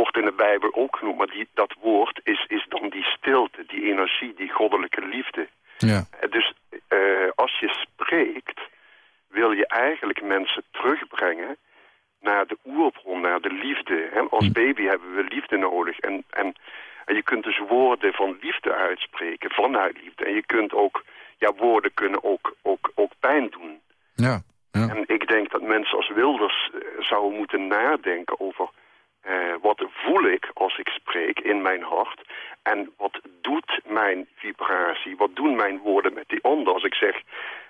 wordt in de Bijbel ook genoemd, maar die, dat woord is, is dan die stilte, die energie, die goddelijke liefde. ja, Eh, Dus eh, als je spreekt, wil je eigenlijk mensen terugbrengen naar de oerbron, naar de liefde. Hè? Als baby hebben we liefde nodig. En, en, en je kunt dus woorden van liefde uitspreken, vanuit liefde. En je kunt ook, ja, woorden kunnen ook, ook, ook pijn doen. ja, ja. En ik denk dat mensen als Wilders eh, zouden moeten nadenken over... eh, wat voel ik als ik spreek in mijn hart? En wat doet mijn vibratie? Wat doen mijn woorden met die ander? Als ik zeg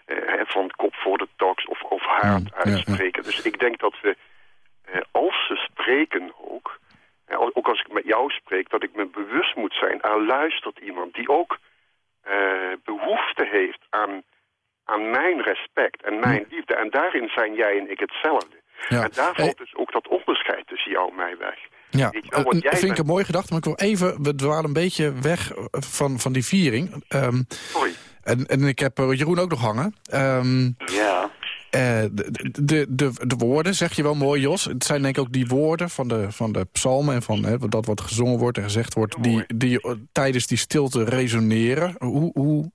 eh, van kop voor de tax of, of haat ja, ja. uitspreken. Dus ik denk dat we, eh, als ze spreken ook... ook als ik met jou spreek, dat ik me bewust moet zijn... er luistert iemand die ook eh, behoefte heeft aan aan mijn respect en mijn liefde. En daarin zijn jij en ik hetzelfde. Ja. En daar valt dus ook dat onderscheid tussen jou en mij weg. Ja, wel, wat eh, jij vind ik een mooie gedachte, maar ik wil even, we dwalen een beetje weg eh, van, van die viering. Ehm, Sorry. en, en ik heb eh, Jeroen ook nog hangen. Ehm, Ja. de, de, de, de woorden, zeg je wel mooi, Jos. Het zijn denk ik ook die woorden van de, van de psalmen... en van hè, dat wat gezongen wordt en gezegd wordt... die, die tijdens die stilte resoneren. Hoe, hoe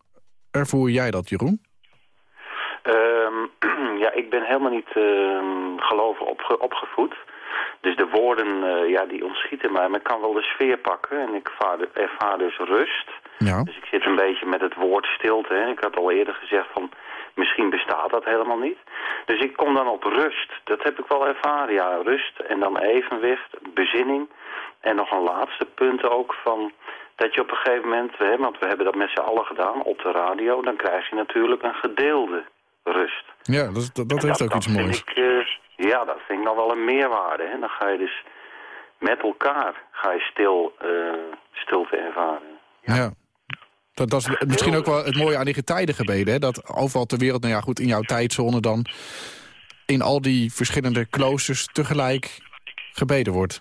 ervoer jij dat, Jeroen? Ja, ik ben helemaal niet gelovig opge- opgevoed. Dus de woorden, eh, ja, die ontschieten mij. Maar ik kan wel de sfeer pakken en ik vaar- ervaar dus rust. Ja, Dus ik zit een beetje met het woord stilte. Hè. Ik had al eerder gezegd van, misschien bestaat dat helemaal niet. Dus ik kom dan op rust. Dat heb ik wel ervaren, ja. Rust en dan evenwicht, bezinning. En nog een laatste punt ook van... Dat je op een gegeven moment, hè, want we hebben dat met z'n allen gedaan op de radio... dan krijg je natuurlijk een gedeelde rust. ja dat, dat, heeft ook iets moois. Ik, eh, ja, dat vind ik nog wel een meerwaarde. Hè. Dan ga je dus met elkaar ga je stil, eh, stilte ervaren. Ja. Dat, dat is misschien ook wel het mooie aan die getijdengebeden. Hè? Dat overal ter wereld, nou ja goed, in jouw tijdzone dan... in al die verschillende kloosters tegelijk gebeden wordt.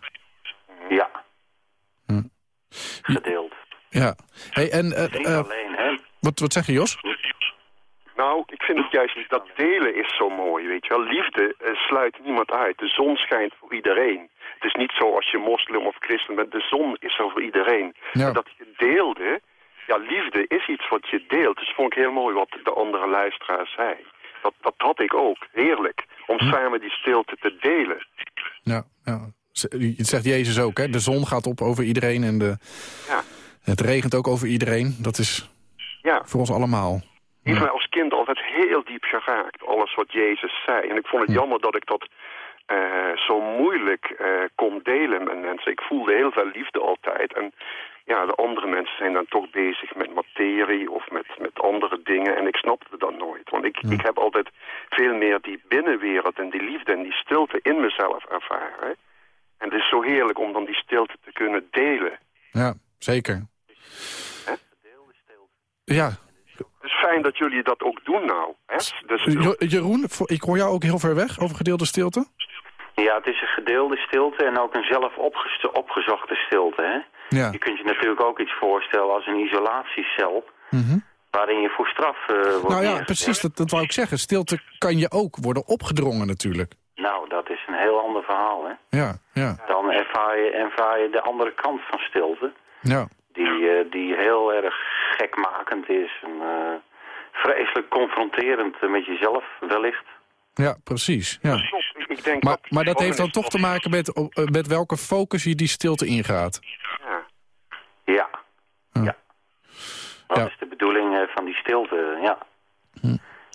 Ja. Hm. Gedeeld. Ja. Hey, en eh, Niet alleen, hè. wat, wat zeg je, Jos? Nou, ik vind het juist dat delen is zo mooi, weet je wel. Liefde eh, sluit niemand uit. De zon schijnt voor iedereen. Het is niet zo als je moslim of christen bent, de zon is er voor iedereen. Ja. Dat je deelde, ja, liefde is iets wat je deelt. Dus vond ik heel mooi wat de andere luisteraar zei. Dat, dat had ik ook, heerlijk, om samen die stilte te delen. Ja, ja. Het zegt Jezus ook, hè? De zon gaat op over iedereen en de, Ja, het regent ook over iedereen. Dat is ja. voor ons allemaal. Heeft mij als kind altijd heel diep geraakt, alles wat Jezus zei. En ik vond het jammer dat ik dat eh, zo moeilijk eh, kon delen met mensen. Ik voelde heel veel liefde altijd. En ja, de andere mensen zijn dan toch bezig met materie of met, met andere dingen. En ik snapte dat nooit. Want ik, ik heb altijd veel meer die binnenwereld en die liefde en die stilte in mezelf ervaren. En het is zo heerlijk om dan die stilte te kunnen delen. Ja, zeker. Hè? Ja, fijn dat jullie dat ook doen nou. Hè? Dus, Jo- Jeroen, ik hoor jou ook heel ver weg over gedeelde stilte. Ja, het is een gedeelde stilte en ook een zelf opgezochte stilte. Hè? Ja. Je kunt je natuurlijk ook iets voorstellen als een isolatiecel... Mhm. waarin je voor straf eh, wordt Nou ja, neergezet. precies, dat, dat wou ik zeggen. Stilte kan je ook worden opgedrongen natuurlijk. Nou, dat is een heel ander verhaal, hè. Ja, ja, Dan ervaar je, ervaar je de andere kant van stilte... ja. die, eh, die heel erg gekmakend is en eh, vreselijk confronterend eh, met jezelf wellicht. Ja, precies. Ja. ik, ik denk Maar, dat maar dat heeft dan toch te maken met, eh, met welke focus je die stilte ingaat. Ja. Ja. Ja. Dat Ja. is de bedoeling eh, van die stilte, ja.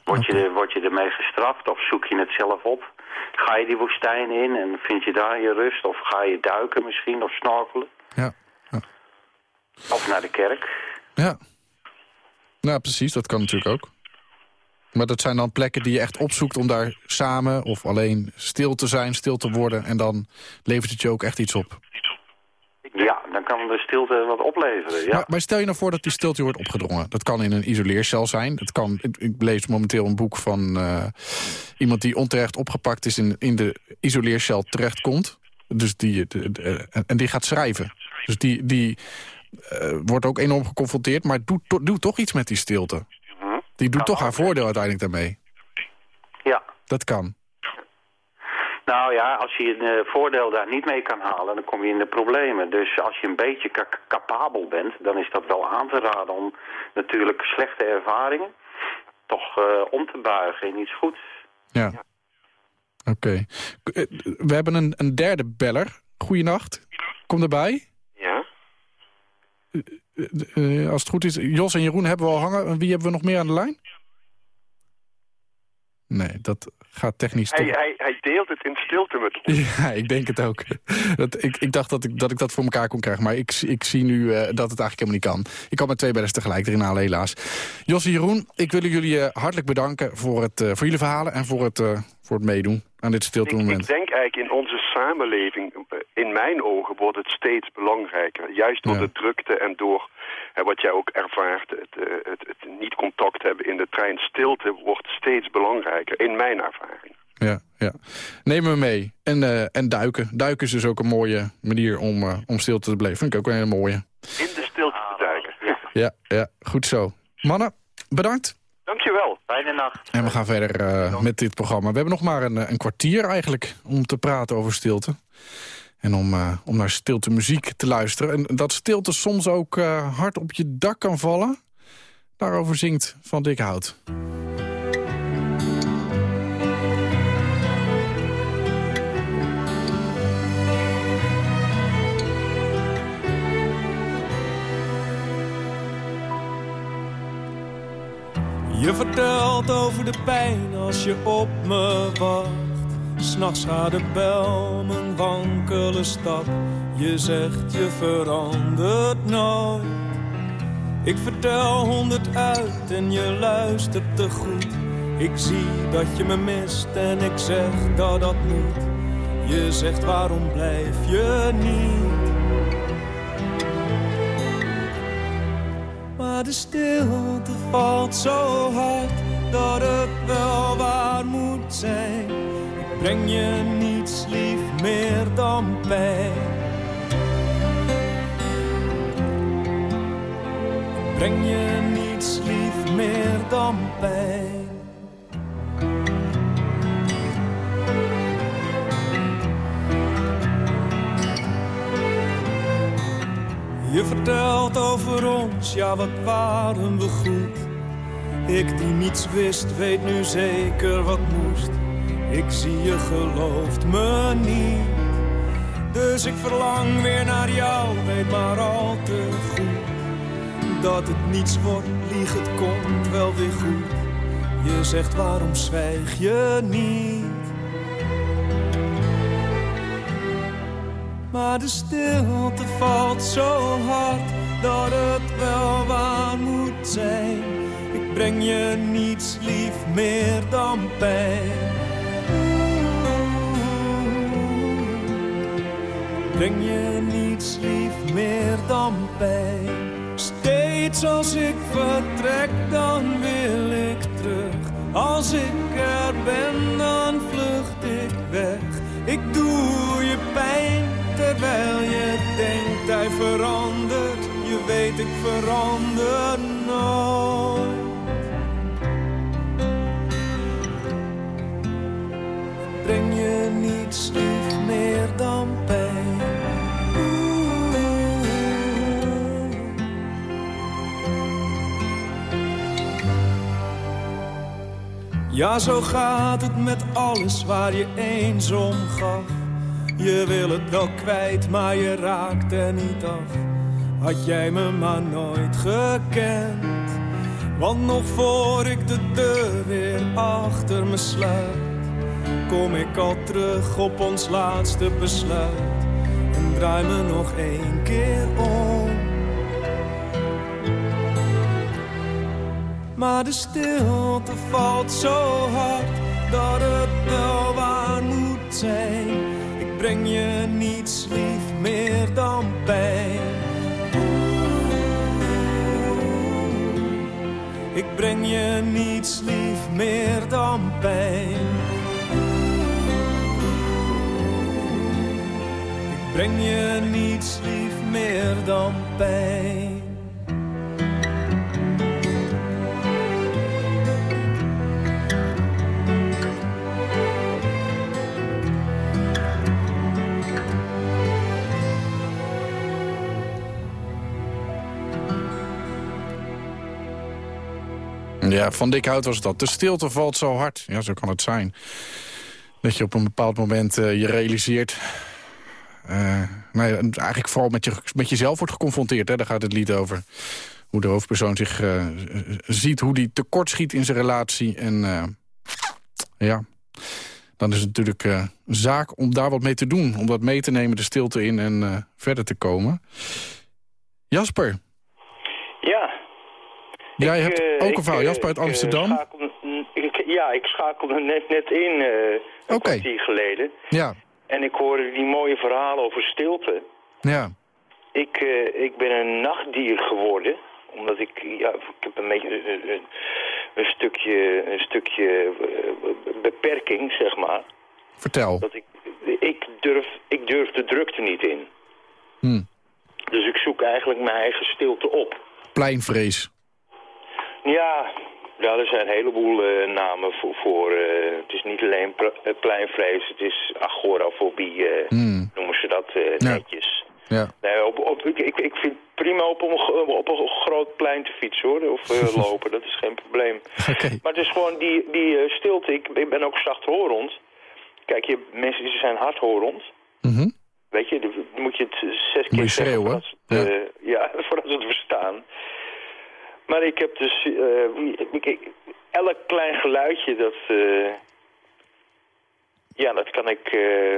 Word, je er, word je ermee gestraft of zoek je het zelf op? Ga je die woestijn in en vind je daar je rust? Of ga je duiken misschien of snorkelen? Ja, Of naar de kerk? ja. Nou, precies, dat kan natuurlijk ook. Maar dat zijn dan plekken die je echt opzoekt om daar samen of alleen stil te zijn, stil te worden. En dan levert het je ook echt iets op. Ja, dan kan de stilte wat opleveren, ja. Maar, maar stel je nou voor dat die stilte wordt opgedrongen. Dat kan in een isoleercel zijn. Het kan, ik, ik lees momenteel een boek van eh, iemand die onterecht opgepakt is... in, in de isoleercel terechtkomt. Dus die, de- de- en- en die gaat schrijven. Dus die, die eh, wordt ook enorm geconfronteerd... maar doet, to- doet toch iets met die stilte. Die doet toch haar voordeel uiteindelijk daarmee. Ja. Dat kan. Nou ja, als je een eh, voordeel daar niet mee kan halen, dan kom je in de problemen. Dus als je een beetje capabel bent, dan is dat wel aan te raden om natuurlijk slechte ervaringen toch eh, om te buigen in iets goeds. Ja. Oké. We hebben een, een derde beller. Goeienacht. Kom erbij. Ja? Eh, als het goed is, Jos en Jeroen hebben we al hangen. Wie hebben we nog meer aan de lijn? Nee, dat gaat technisch Hij, toch... hij, hij deelt het in stilte met ons. Ja, ik denk het ook. Dat, ik, ik dacht dat ik, dat ik dat voor elkaar kon krijgen. Maar ik, ik zie nu eh, dat het eigenlijk helemaal niet kan. Ik kan met twee bellers tegelijk erin halen, helaas. Jos en Jeroen, ik wil jullie eh, hartelijk bedanken voor, het, eh, voor jullie verhalen... en voor het, eh, voor het meedoen aan dit stilte Ik, ik moment. denk eigenlijk in onze samenleving, eh, in mijn ogen, wordt het steeds belangrijker. Juist door Ja. de drukte en door eh, wat jij ook ervaart, het, eh, het, het niet contact hebben in de trein. Stilte wordt steeds belangrijker, in mijn ervaring. Ja, ja. Nemen we mee. En, eh, en duiken. Duiken is dus ook een mooie manier om, om stilte te beleven. Vind ik ook een hele mooie. In de stilte te duiken. Ja, ja, goed zo. Mannen, bedankt. Dankjewel. Fijne nacht. En we gaan verder eh, met dit programma. We hebben nog maar een, eh, een kwartier eigenlijk om te praten over stilte. En om, eh, om naar stilte muziek te luisteren. En dat stilte soms ook hard op je dak kan vallen. Daarover zingt Van Dik Hout. Je vertelt over de pijn als je op me wacht. S'nachts gaat de bel mijn wankele stap. Je zegt je verandert nooit. Ik vertel honderd uit en je luistert te goed. Ik zie dat je me mist en ik zeg dat dat moet. Je zegt waarom blijf je niet? De stilte valt zo hard dat het wel waar moet zijn. Ik breng je niets lief meer dan pijn. Ik breng je niets lief meer dan pijn. Je vertelt over ons, ja wat waren we goed. Ik die niets wist, weet nu zeker wat moest. Ik zie je gelooft me niet. Dus ik verlang weer naar jou, weet maar al te goed. Dat het niets wordt, lieg het komt wel weer goed. Je zegt waarom zwijg je niet? Maar de stilte valt zo hard dat het wel waar moet zijn. Ik breng je niets lief meer dan pijn. Breng je niets lief meer dan pijn. Steeds als ik vertrek, dan wil ik terug. Als ik er ben, dan vlucht ik weg. Ik doe je pijn, terwijl je denkt hij verandert. Je weet ik verander nooit. Breng je niets lief meer dan pijn. Ja, zo gaat het met alles waar je eens om gaf. Je wil het wel kwijt, maar je raakt er niet af. Had jij me maar nooit gekend. Want nog voor ik de deur weer achter me sluit, kom ik al terug op ons laatste besluit. En draai me nog één keer om. Maar de stilte valt zo hard dat het wel waar moet zijn. Breng je niets lief meer dan pijn. Ik breng je niets lief meer dan pijn. Ik breng je niets lief meer dan pijn. Ja, van Dick Hout was dat. De stilte valt zo hard. Ja, zo kan het zijn. Dat je op een bepaald moment eh, je realiseert... eh, nou ja, eigenlijk vooral met, je, met jezelf wordt geconfronteerd. Hè? Daar gaat het lied over. Hoe de hoofdpersoon zich eh, ziet, hoe die tekortschiet in zijn relatie. En ja, dan is het natuurlijk eh, zaak om daar wat mee te doen. Om dat mee te nemen, de stilte in en verder te komen. Jasper, Ja. Jij Ik, hebt eh, ook een verhaal. eh, Jasper uit Amsterdam. schakel- ik- ja, ik schakelde net, net in eh een kwartier geleden. Ja, En ik hoorde die mooie verhalen over stilte. ja. Ik, eh, ik ben een nachtdier geworden. Omdat ik, ja, ik heb een beetje een, een- een stukje, een stukje beperking, zeg maar. Vertel. Dat ik, ik, durf, ik durf de drukte niet in. Hm. Dus ik zoek eigenlijk mijn eigen stilte op. Pleinvrees. Ja, ja er zijn een heleboel eh, namen voor. voor eh, het is niet alleen eh, pleinvrees, het is agorafobie, Hmm. noemen ze dat Ja. netjes. Ja. Nee, op, op, ik, ik vind het prima op een, gro- op een groot plein te fietsen hoor, of lopen, dat is geen probleem. Maar het is gewoon die, die stilte, ik, ik ben ook zachthorend. Kijk, je mensen die zijn hardhorend. Mhm. Weet je, dan moet je het zes keer zeggen voordat ze het, eh, ja, voordat ze het verstaan. Maar ik heb dus... ik, ik- elk klein geluidje, dat... eh, ja, dat kan ik... eh,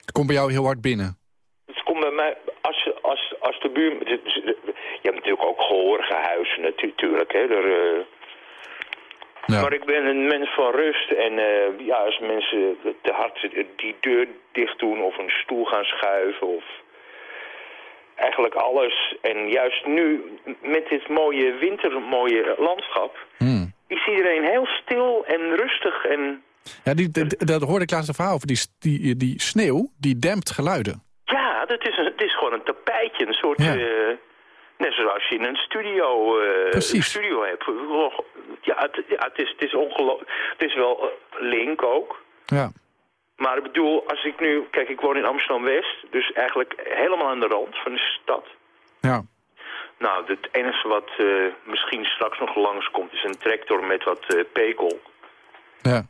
Het komt bij jou heel hard binnen. het komt bij mij... Als, als, als de buur... Je hebt natuurlijk ook gehorige huizen natuurlijk, hè. Ja. Maar ik ben een mens van rust. En ja, als mensen te hard die deur dicht doen of een stoel gaan schuiven of eigenlijk alles. En juist nu, met dit mooie wintermooie landschap, Hmm. is iedereen heel stil en rustig. En Ja, die, dat hoorde ik laatst een verhaal over. Die, die, die sneeuw, die dempt geluiden. ja, dat is een, het is gewoon een tapijtje, een soort... Ja. eh, net zoals je in een studio, eh, een studio hebt. Ja, het, ja, het is, het is ongelooflijk. Het is wel eh, link ook. Ja. Maar ik bedoel, als ik nu... Kijk, ik woon in Amsterdam-West, dus eigenlijk helemaal aan de rand van de stad. Ja. Nou, het enige wat eh, misschien straks nog langskomt is een tractor met wat eh, pekel. Ja.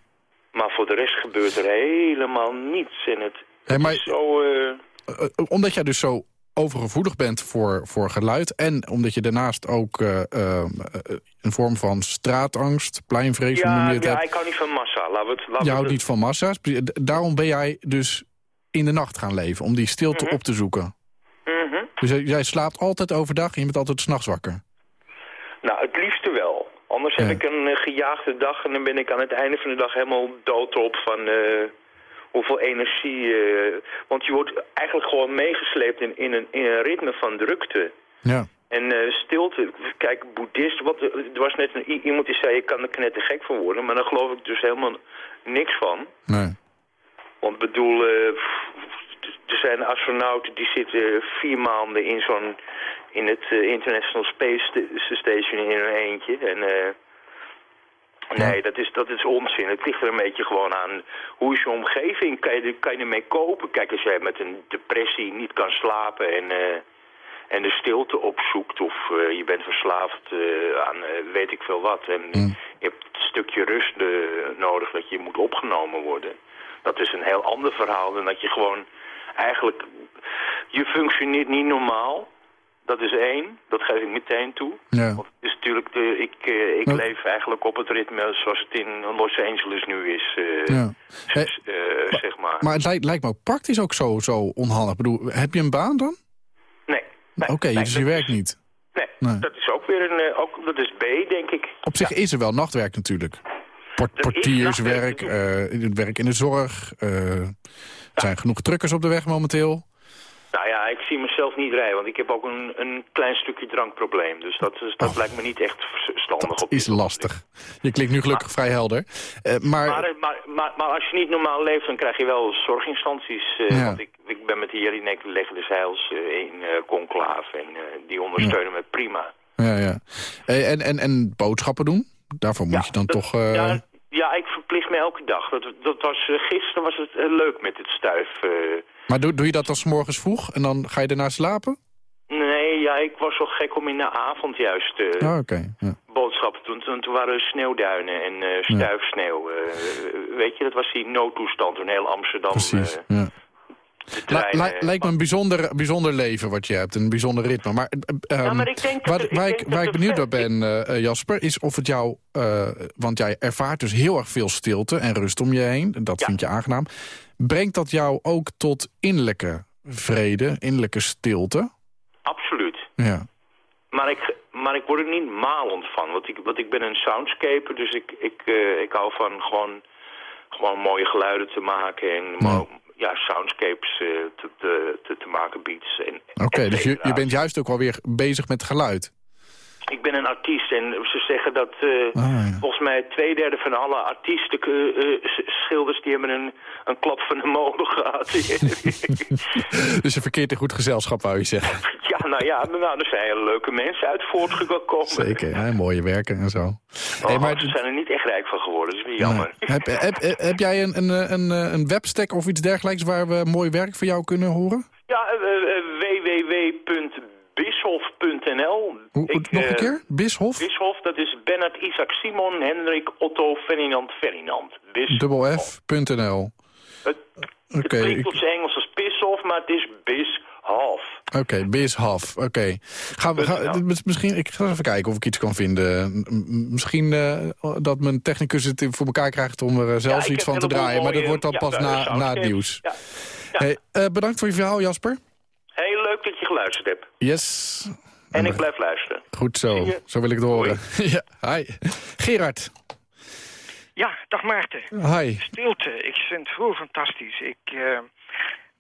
Maar voor de rest gebeurt er helemaal niets. En het, Hey, maar- is zo... eh, omdat jij dus zo overgevoelig bent voor, voor geluid... en omdat je daarnaast ook eh, eh, eh, een vorm van straatangst, pleinvrees, ja, ja, hebt. ik hou niet van massa. We het... Laten Je houdt het- niet van massa's. Daarom ben jij dus in de nacht gaan leven, om die stilte Mhm. op te zoeken. Mhm. Dus jij- jij slaapt altijd overdag en je bent altijd s'nachts wakker. Nou, het liefste wel. Anders Ja. heb ik een eh, gejaagde dag en dan ben ik aan het einde van de dag helemaal doodop van eh, hoeveel energie. eh, want je wordt eigenlijk gewoon meegesleept in, in, een, in een ritme van drukte. Ja. En eh, stilte, kijk, boeddhist, wat, er was net een, iemand die zei, ik kan er knettergek van worden, maar daar geloof ik dus helemaal niks van. Nee. Want ik bedoel, eh, er zijn astronauten die zitten vier maanden in zo'n, in het eh, International Space St- Station in hun eentje. En eh, nee, dat is, dat is onzin. Het ligt er een beetje gewoon aan, hoe is je omgeving? Kan je, kan je ermee kopen? Kijk, als jij met een depressie niet kan slapen en... eh, en de stilte opzoekt of eh, je bent verslaafd eh, aan weet ik veel wat. En je hebt een stukje rust nodig dat je moet opgenomen worden. Dat is een heel ander verhaal dan dat je gewoon eigenlijk... Je functioneert niet normaal. Dat is één. Dat geef ik meteen toe. Ja. Want het is natuurlijk de, ik, eh, ik Maar- leef eigenlijk op het ritme zoals het in Los Angeles nu is. eh, Ja. Hey, eh, zeg maar. maar het lijkt, lijkt me ook praktisch ook zo, zo onhandig. Ik bedoel, heb je een baan dan? Nee. Oké, nee, dus je werkt niet. Nee, Nee. dat is ook weer een... ook, dat is B, denk ik. Op zich is er wel nachtwerk natuurlijk. Port Er portierswerk, het werk in de zorg. er zijn genoeg truckers op de weg momenteel. Ik zie mezelf niet rijden, want ik heb ook een, een klein stukje drankprobleem. Dus dat, is, dat lijkt me niet echt verstandig. op Oh. Is lastig. Je klinkt nu gelukkig vrij helder. Eh, maar, Maar, eh, maar, maar, maar als je niet normaal leeft, dan krijg je wel zorginstanties. eh, Ja. Want ik, ik ben met de Jelinek Leggen de Zeils in conclave en die ondersteunen me prima. ja, ja. En, en, en boodschappen doen? Daarvoor moet je dan toch... Ja, ja, ik verplicht me elke dag. Dat, dat was, gisteren was het leuk met het stuif. Maar doe, doe je dat dan 's morgens vroeg en dan ga je daarna slapen? nee, ja, ik was wel gek om in de avond juist eh, Ah. Ja. boodschappen te doen. Toen, waren sneeuwduinen en eh stuifsneeuw. eh, weet je, dat was die noodtoestand toen heel Amsterdam. Precies, ja. treinen, li- lijkt me een bijzonder, bijzonder leven wat je hebt, een bijzonder ritme. Maar, Ja, ehm, maar ik denk dat waar, ik ik, denk waar dat ik benieuwd naar ben, Jasper, is of het jou... want jij ervaart dus heel erg veel stilte en rust om je heen. En Dat vind je aangenaam. Brengt dat jou ook tot innerlijke vrede, innerlijke stilte? Absoluut. Ja. Maar ik, maar ik word er niet malend van. Want ik, want ik ben een soundscaper, dus ik, ik, eh, ik hou van gewoon, gewoon mooie geluiden te maken. En ja, soundscapes eh, te, te, te, maken, beats. En, Oké, dus je, je bent juist ook wel weer bezig met geluid. Ik ben een artiest en ze zeggen dat eh, Ah, ja. volgens mij twee derde van alle artiesten, eh, eh, schilders, die hebben een, een klap van de molen gehad. dus je verkeert in goed gezelschap, wou je zeggen. ja, nou ja, nou, er zijn hele leuke mensen uit voortgekomen. Zeker, hè? mooie werken en zo. Oh, Hey, maar ze zijn er niet echt rijk van geworden, dat is weer jammer. Heb, heb, heb, jij een, een, een, een webstack of iets dergelijks waar we mooi werk voor jou kunnen horen? Ja, eh, eh, Ik, nog een eh, keer? Bishof? Bishof, dat is Bernard Isaac Simon, Hendrik Otto Ferdinand Ferdinand. Bis, Dubbel F.nl. het, het klinkt op zijn Engels als Bishof, maar het is Bishof. Oké, Bishof. Oké. Gaan we, ga, mis- misschien, ik ga even kijken of ik iets kan vinden. Misschien eh, dat mijn technicus het voor elkaar krijgt om er eh, zelfs iets van te draaien. Maar dat wordt dan ja, pas ja, na, na het nieuws. Ja. Hey, bedankt voor je verhaal, Jasper. Heel leuk dat je geluisterd hebt. Yes. En ik blijf luisteren. Goed zo. Zo wil ik het horen. ja, hi. Gerard. Ja, dag Maarten. Hi. Stilte, ik vind het gewoon fantastisch. Ik eh,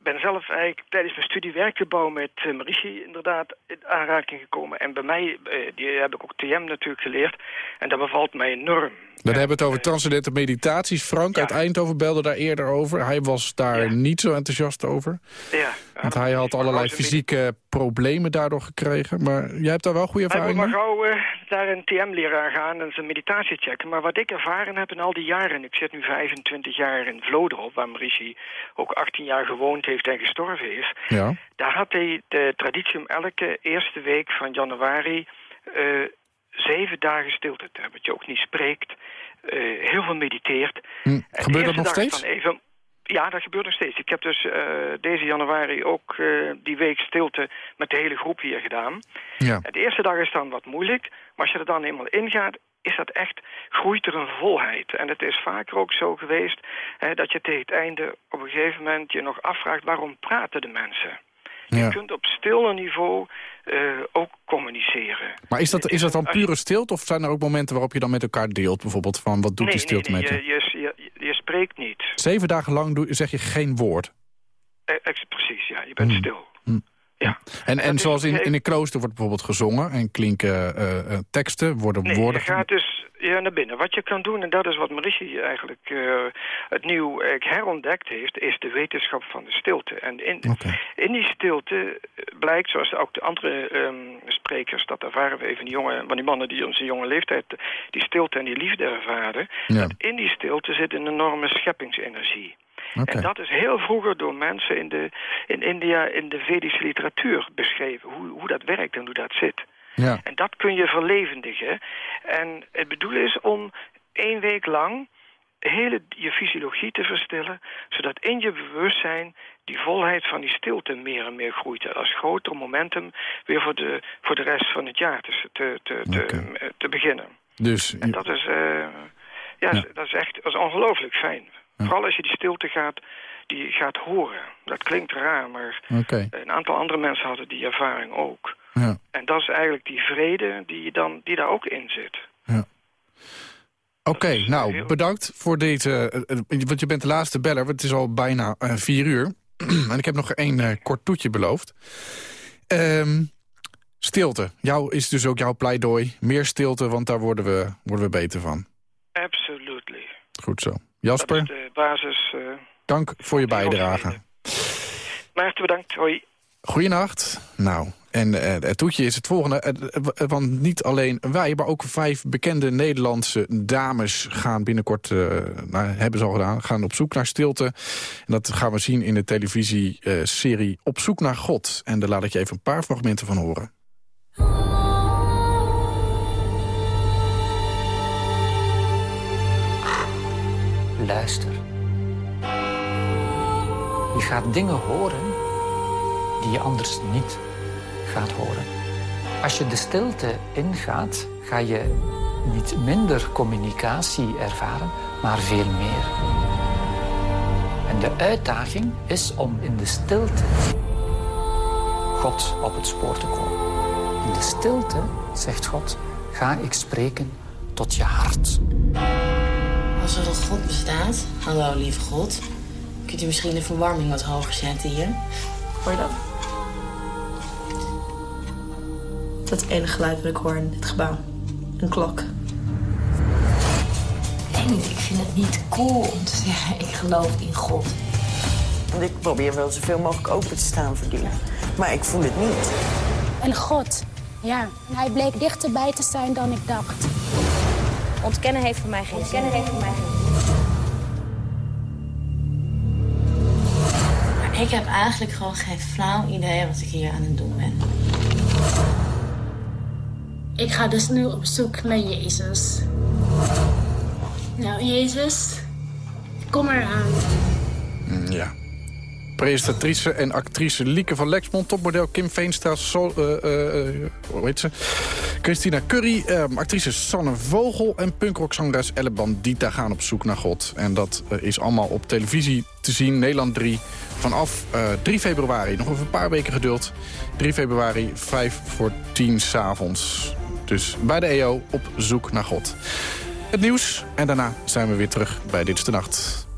ben zelf eigenlijk tijdens mijn studie werkgebouw met uh, Marici inderdaad in aanraking gekomen. En bij mij, eh, die heb ik ook TM natuurlijk geleerd. En dat bevalt mij enorm. Dan hebben we het over transcendente meditaties. Frank uit Eindhoven belde daar eerder over. Hij was daar niet zo enthousiast over. Ja. Want hij had allerlei fysieke problemen daardoor gekregen. Maar jij hebt daar wel goede Hij moet ervaring maar mee? gauw eh, daar een TM-leraar gaan en zijn meditatie checken. Maar wat ik ervaren heb in al die jaren... ik zit nu 25 jaar in Vlodrop... waar Marici ook 18 jaar gewoond heeft en gestorven is... Ja. Daar had hij de traditie om elke eerste week van januari eh, zeven dagen stilte te hebben. Dat je ook niet spreekt, eh, heel veel mediteert. Hm. De Gebeurt dat nog steeds? dan even, ja, dat gebeurt nog steeds. Ik heb dus eh, deze januari ook eh, die week stilte met de hele groep hier gedaan. Ja. De eerste dag is dan wat moeilijk, maar als je er dan eenmaal ingaat, is dat echt, groeit er een volheid. En het is vaker ook zo geweest hè, dat je tegen het einde op een gegeven moment je nog afvraagt waarom praten de mensen. Je kunt op stille niveau eh, ook communiceren. Maar is dat, is dat dan pure stilte? Of zijn er ook momenten waarop je dan met elkaar deelt? Bijvoorbeeld van, wat doet nee, die stilte nee, met nee, je, je, je, je spreekt niet. Zeven dagen lang doe, zeg je geen woord. Ex- precies, ja, je bent Hmm. stil. Hmm. Ja. En, en zoals in, in een klooster wordt bijvoorbeeld gezongen... en klinken eh, eh, teksten, worden Nee, woorden... je gaat dus ja, naar binnen. Wat je kan doen, en dat is wat Mauricie eigenlijk eh, het nieuw eh, herontdekt heeft... is de wetenschap van de stilte. En in, in die stilte blijkt, zoals ook de andere ehm, sprekers dat ervaren... we even die, jonge, van die mannen die onze jonge leeftijd die stilte en die liefde ervaren... Ja. dat in die stilte zit een enorme scheppingsenergie. En dat is heel vroeger door mensen in, de, in India in de Vedische literatuur beschreven. Hoe, hoe dat werkt en hoe dat zit. Ja. En dat kun je verlevendigen. En het bedoelen is om één week lang hele je fysiologie te verstellen... zodat in je bewustzijn die volheid van die stilte meer en meer groeit. Als groter momentum weer voor de, voor de rest van het jaar te, te, te, te, te beginnen. Dus En dat is, eh, ja, dat is echt dat is ongelooflijk fijn. Vooral als je die stilte gaat, die gaat horen. Dat klinkt raar, maar een aantal andere mensen hadden die ervaring ook. Ja. En dat is eigenlijk die vrede die, dan, die daar ook in zit. Oké, nou, bedankt voor deze... eh, eh, want je bent de laatste beller, want het is al bijna eh, vier uur. en ik heb nog één kort toetje beloofd. Ehm, stilte. Jou is dus ook jouw pleidooi. Meer stilte, want daar worden we, worden we beter van. Absolutely. Goed zo. Dat Jasper, is de basis. Dank voor je bijdrage. Maarten, bedankt. Hoi. Goeienacht. Nou, en eh, het toetje is het volgende. Eh, eh, want niet alleen wij, maar ook vijf bekende Nederlandse dames... gaan binnenkort, eh, nou, hebben ze al gedaan, gaan op zoek naar stilte. En dat gaan we zien in de televisieserie Op zoek naar God. En daar laat ik je even een paar fragmenten van horen. Luister. Je gaat dingen horen die je anders niet gaat horen. Als je de stilte ingaat, ga je niet minder communicatie ervaren, maar veel meer. En de uitdaging is om in de stilte God op het spoor te komen. In de stilte, zegt God, ga ik spreken tot je hart. Als er een God bestaat, hallo lieve God, kunt u misschien de verwarming wat hoger zetten hier? Hoor je dat? Dat is het enige geluid wat ik hoor in dit gebouw. Een klok. Nee, niet. Ik vind het niet cool om te zeggen, ik geloof in God. Want ik probeer wel zoveel mogelijk open te staan voor dingen. Maar ik voel het niet. En God, ja. En hij bleek dichterbij te zijn dan ik dacht. Ontkennen heeft voor mij geen Ontkennen heeft voor mij geen ik heb eigenlijk gewoon geen flauw idee wat ik hier aan het doen ben. Ik ga dus nu op zoek naar Jezus. Nou, Jezus, kom eraan. Mm, Ja. Presentatrice en actrice Lieke van Lexmond. Topmodel Kim Veenstra. Sol, eh, eh, eh, hoe heet ze? Christina Curry. eh, actrice Sanne Vogel. En punkrockzangeres Elle Bandita gaan op zoek naar God. En dat is allemaal op televisie te zien. Nederland 3. Vanaf eh, 3 februari. Nog even een paar weken geduld. 3 februari, 5 voor 10 s'avonds. Dus bij de EO op zoek naar God. Het nieuws. En daarna zijn we weer terug bij Dit is de Nacht.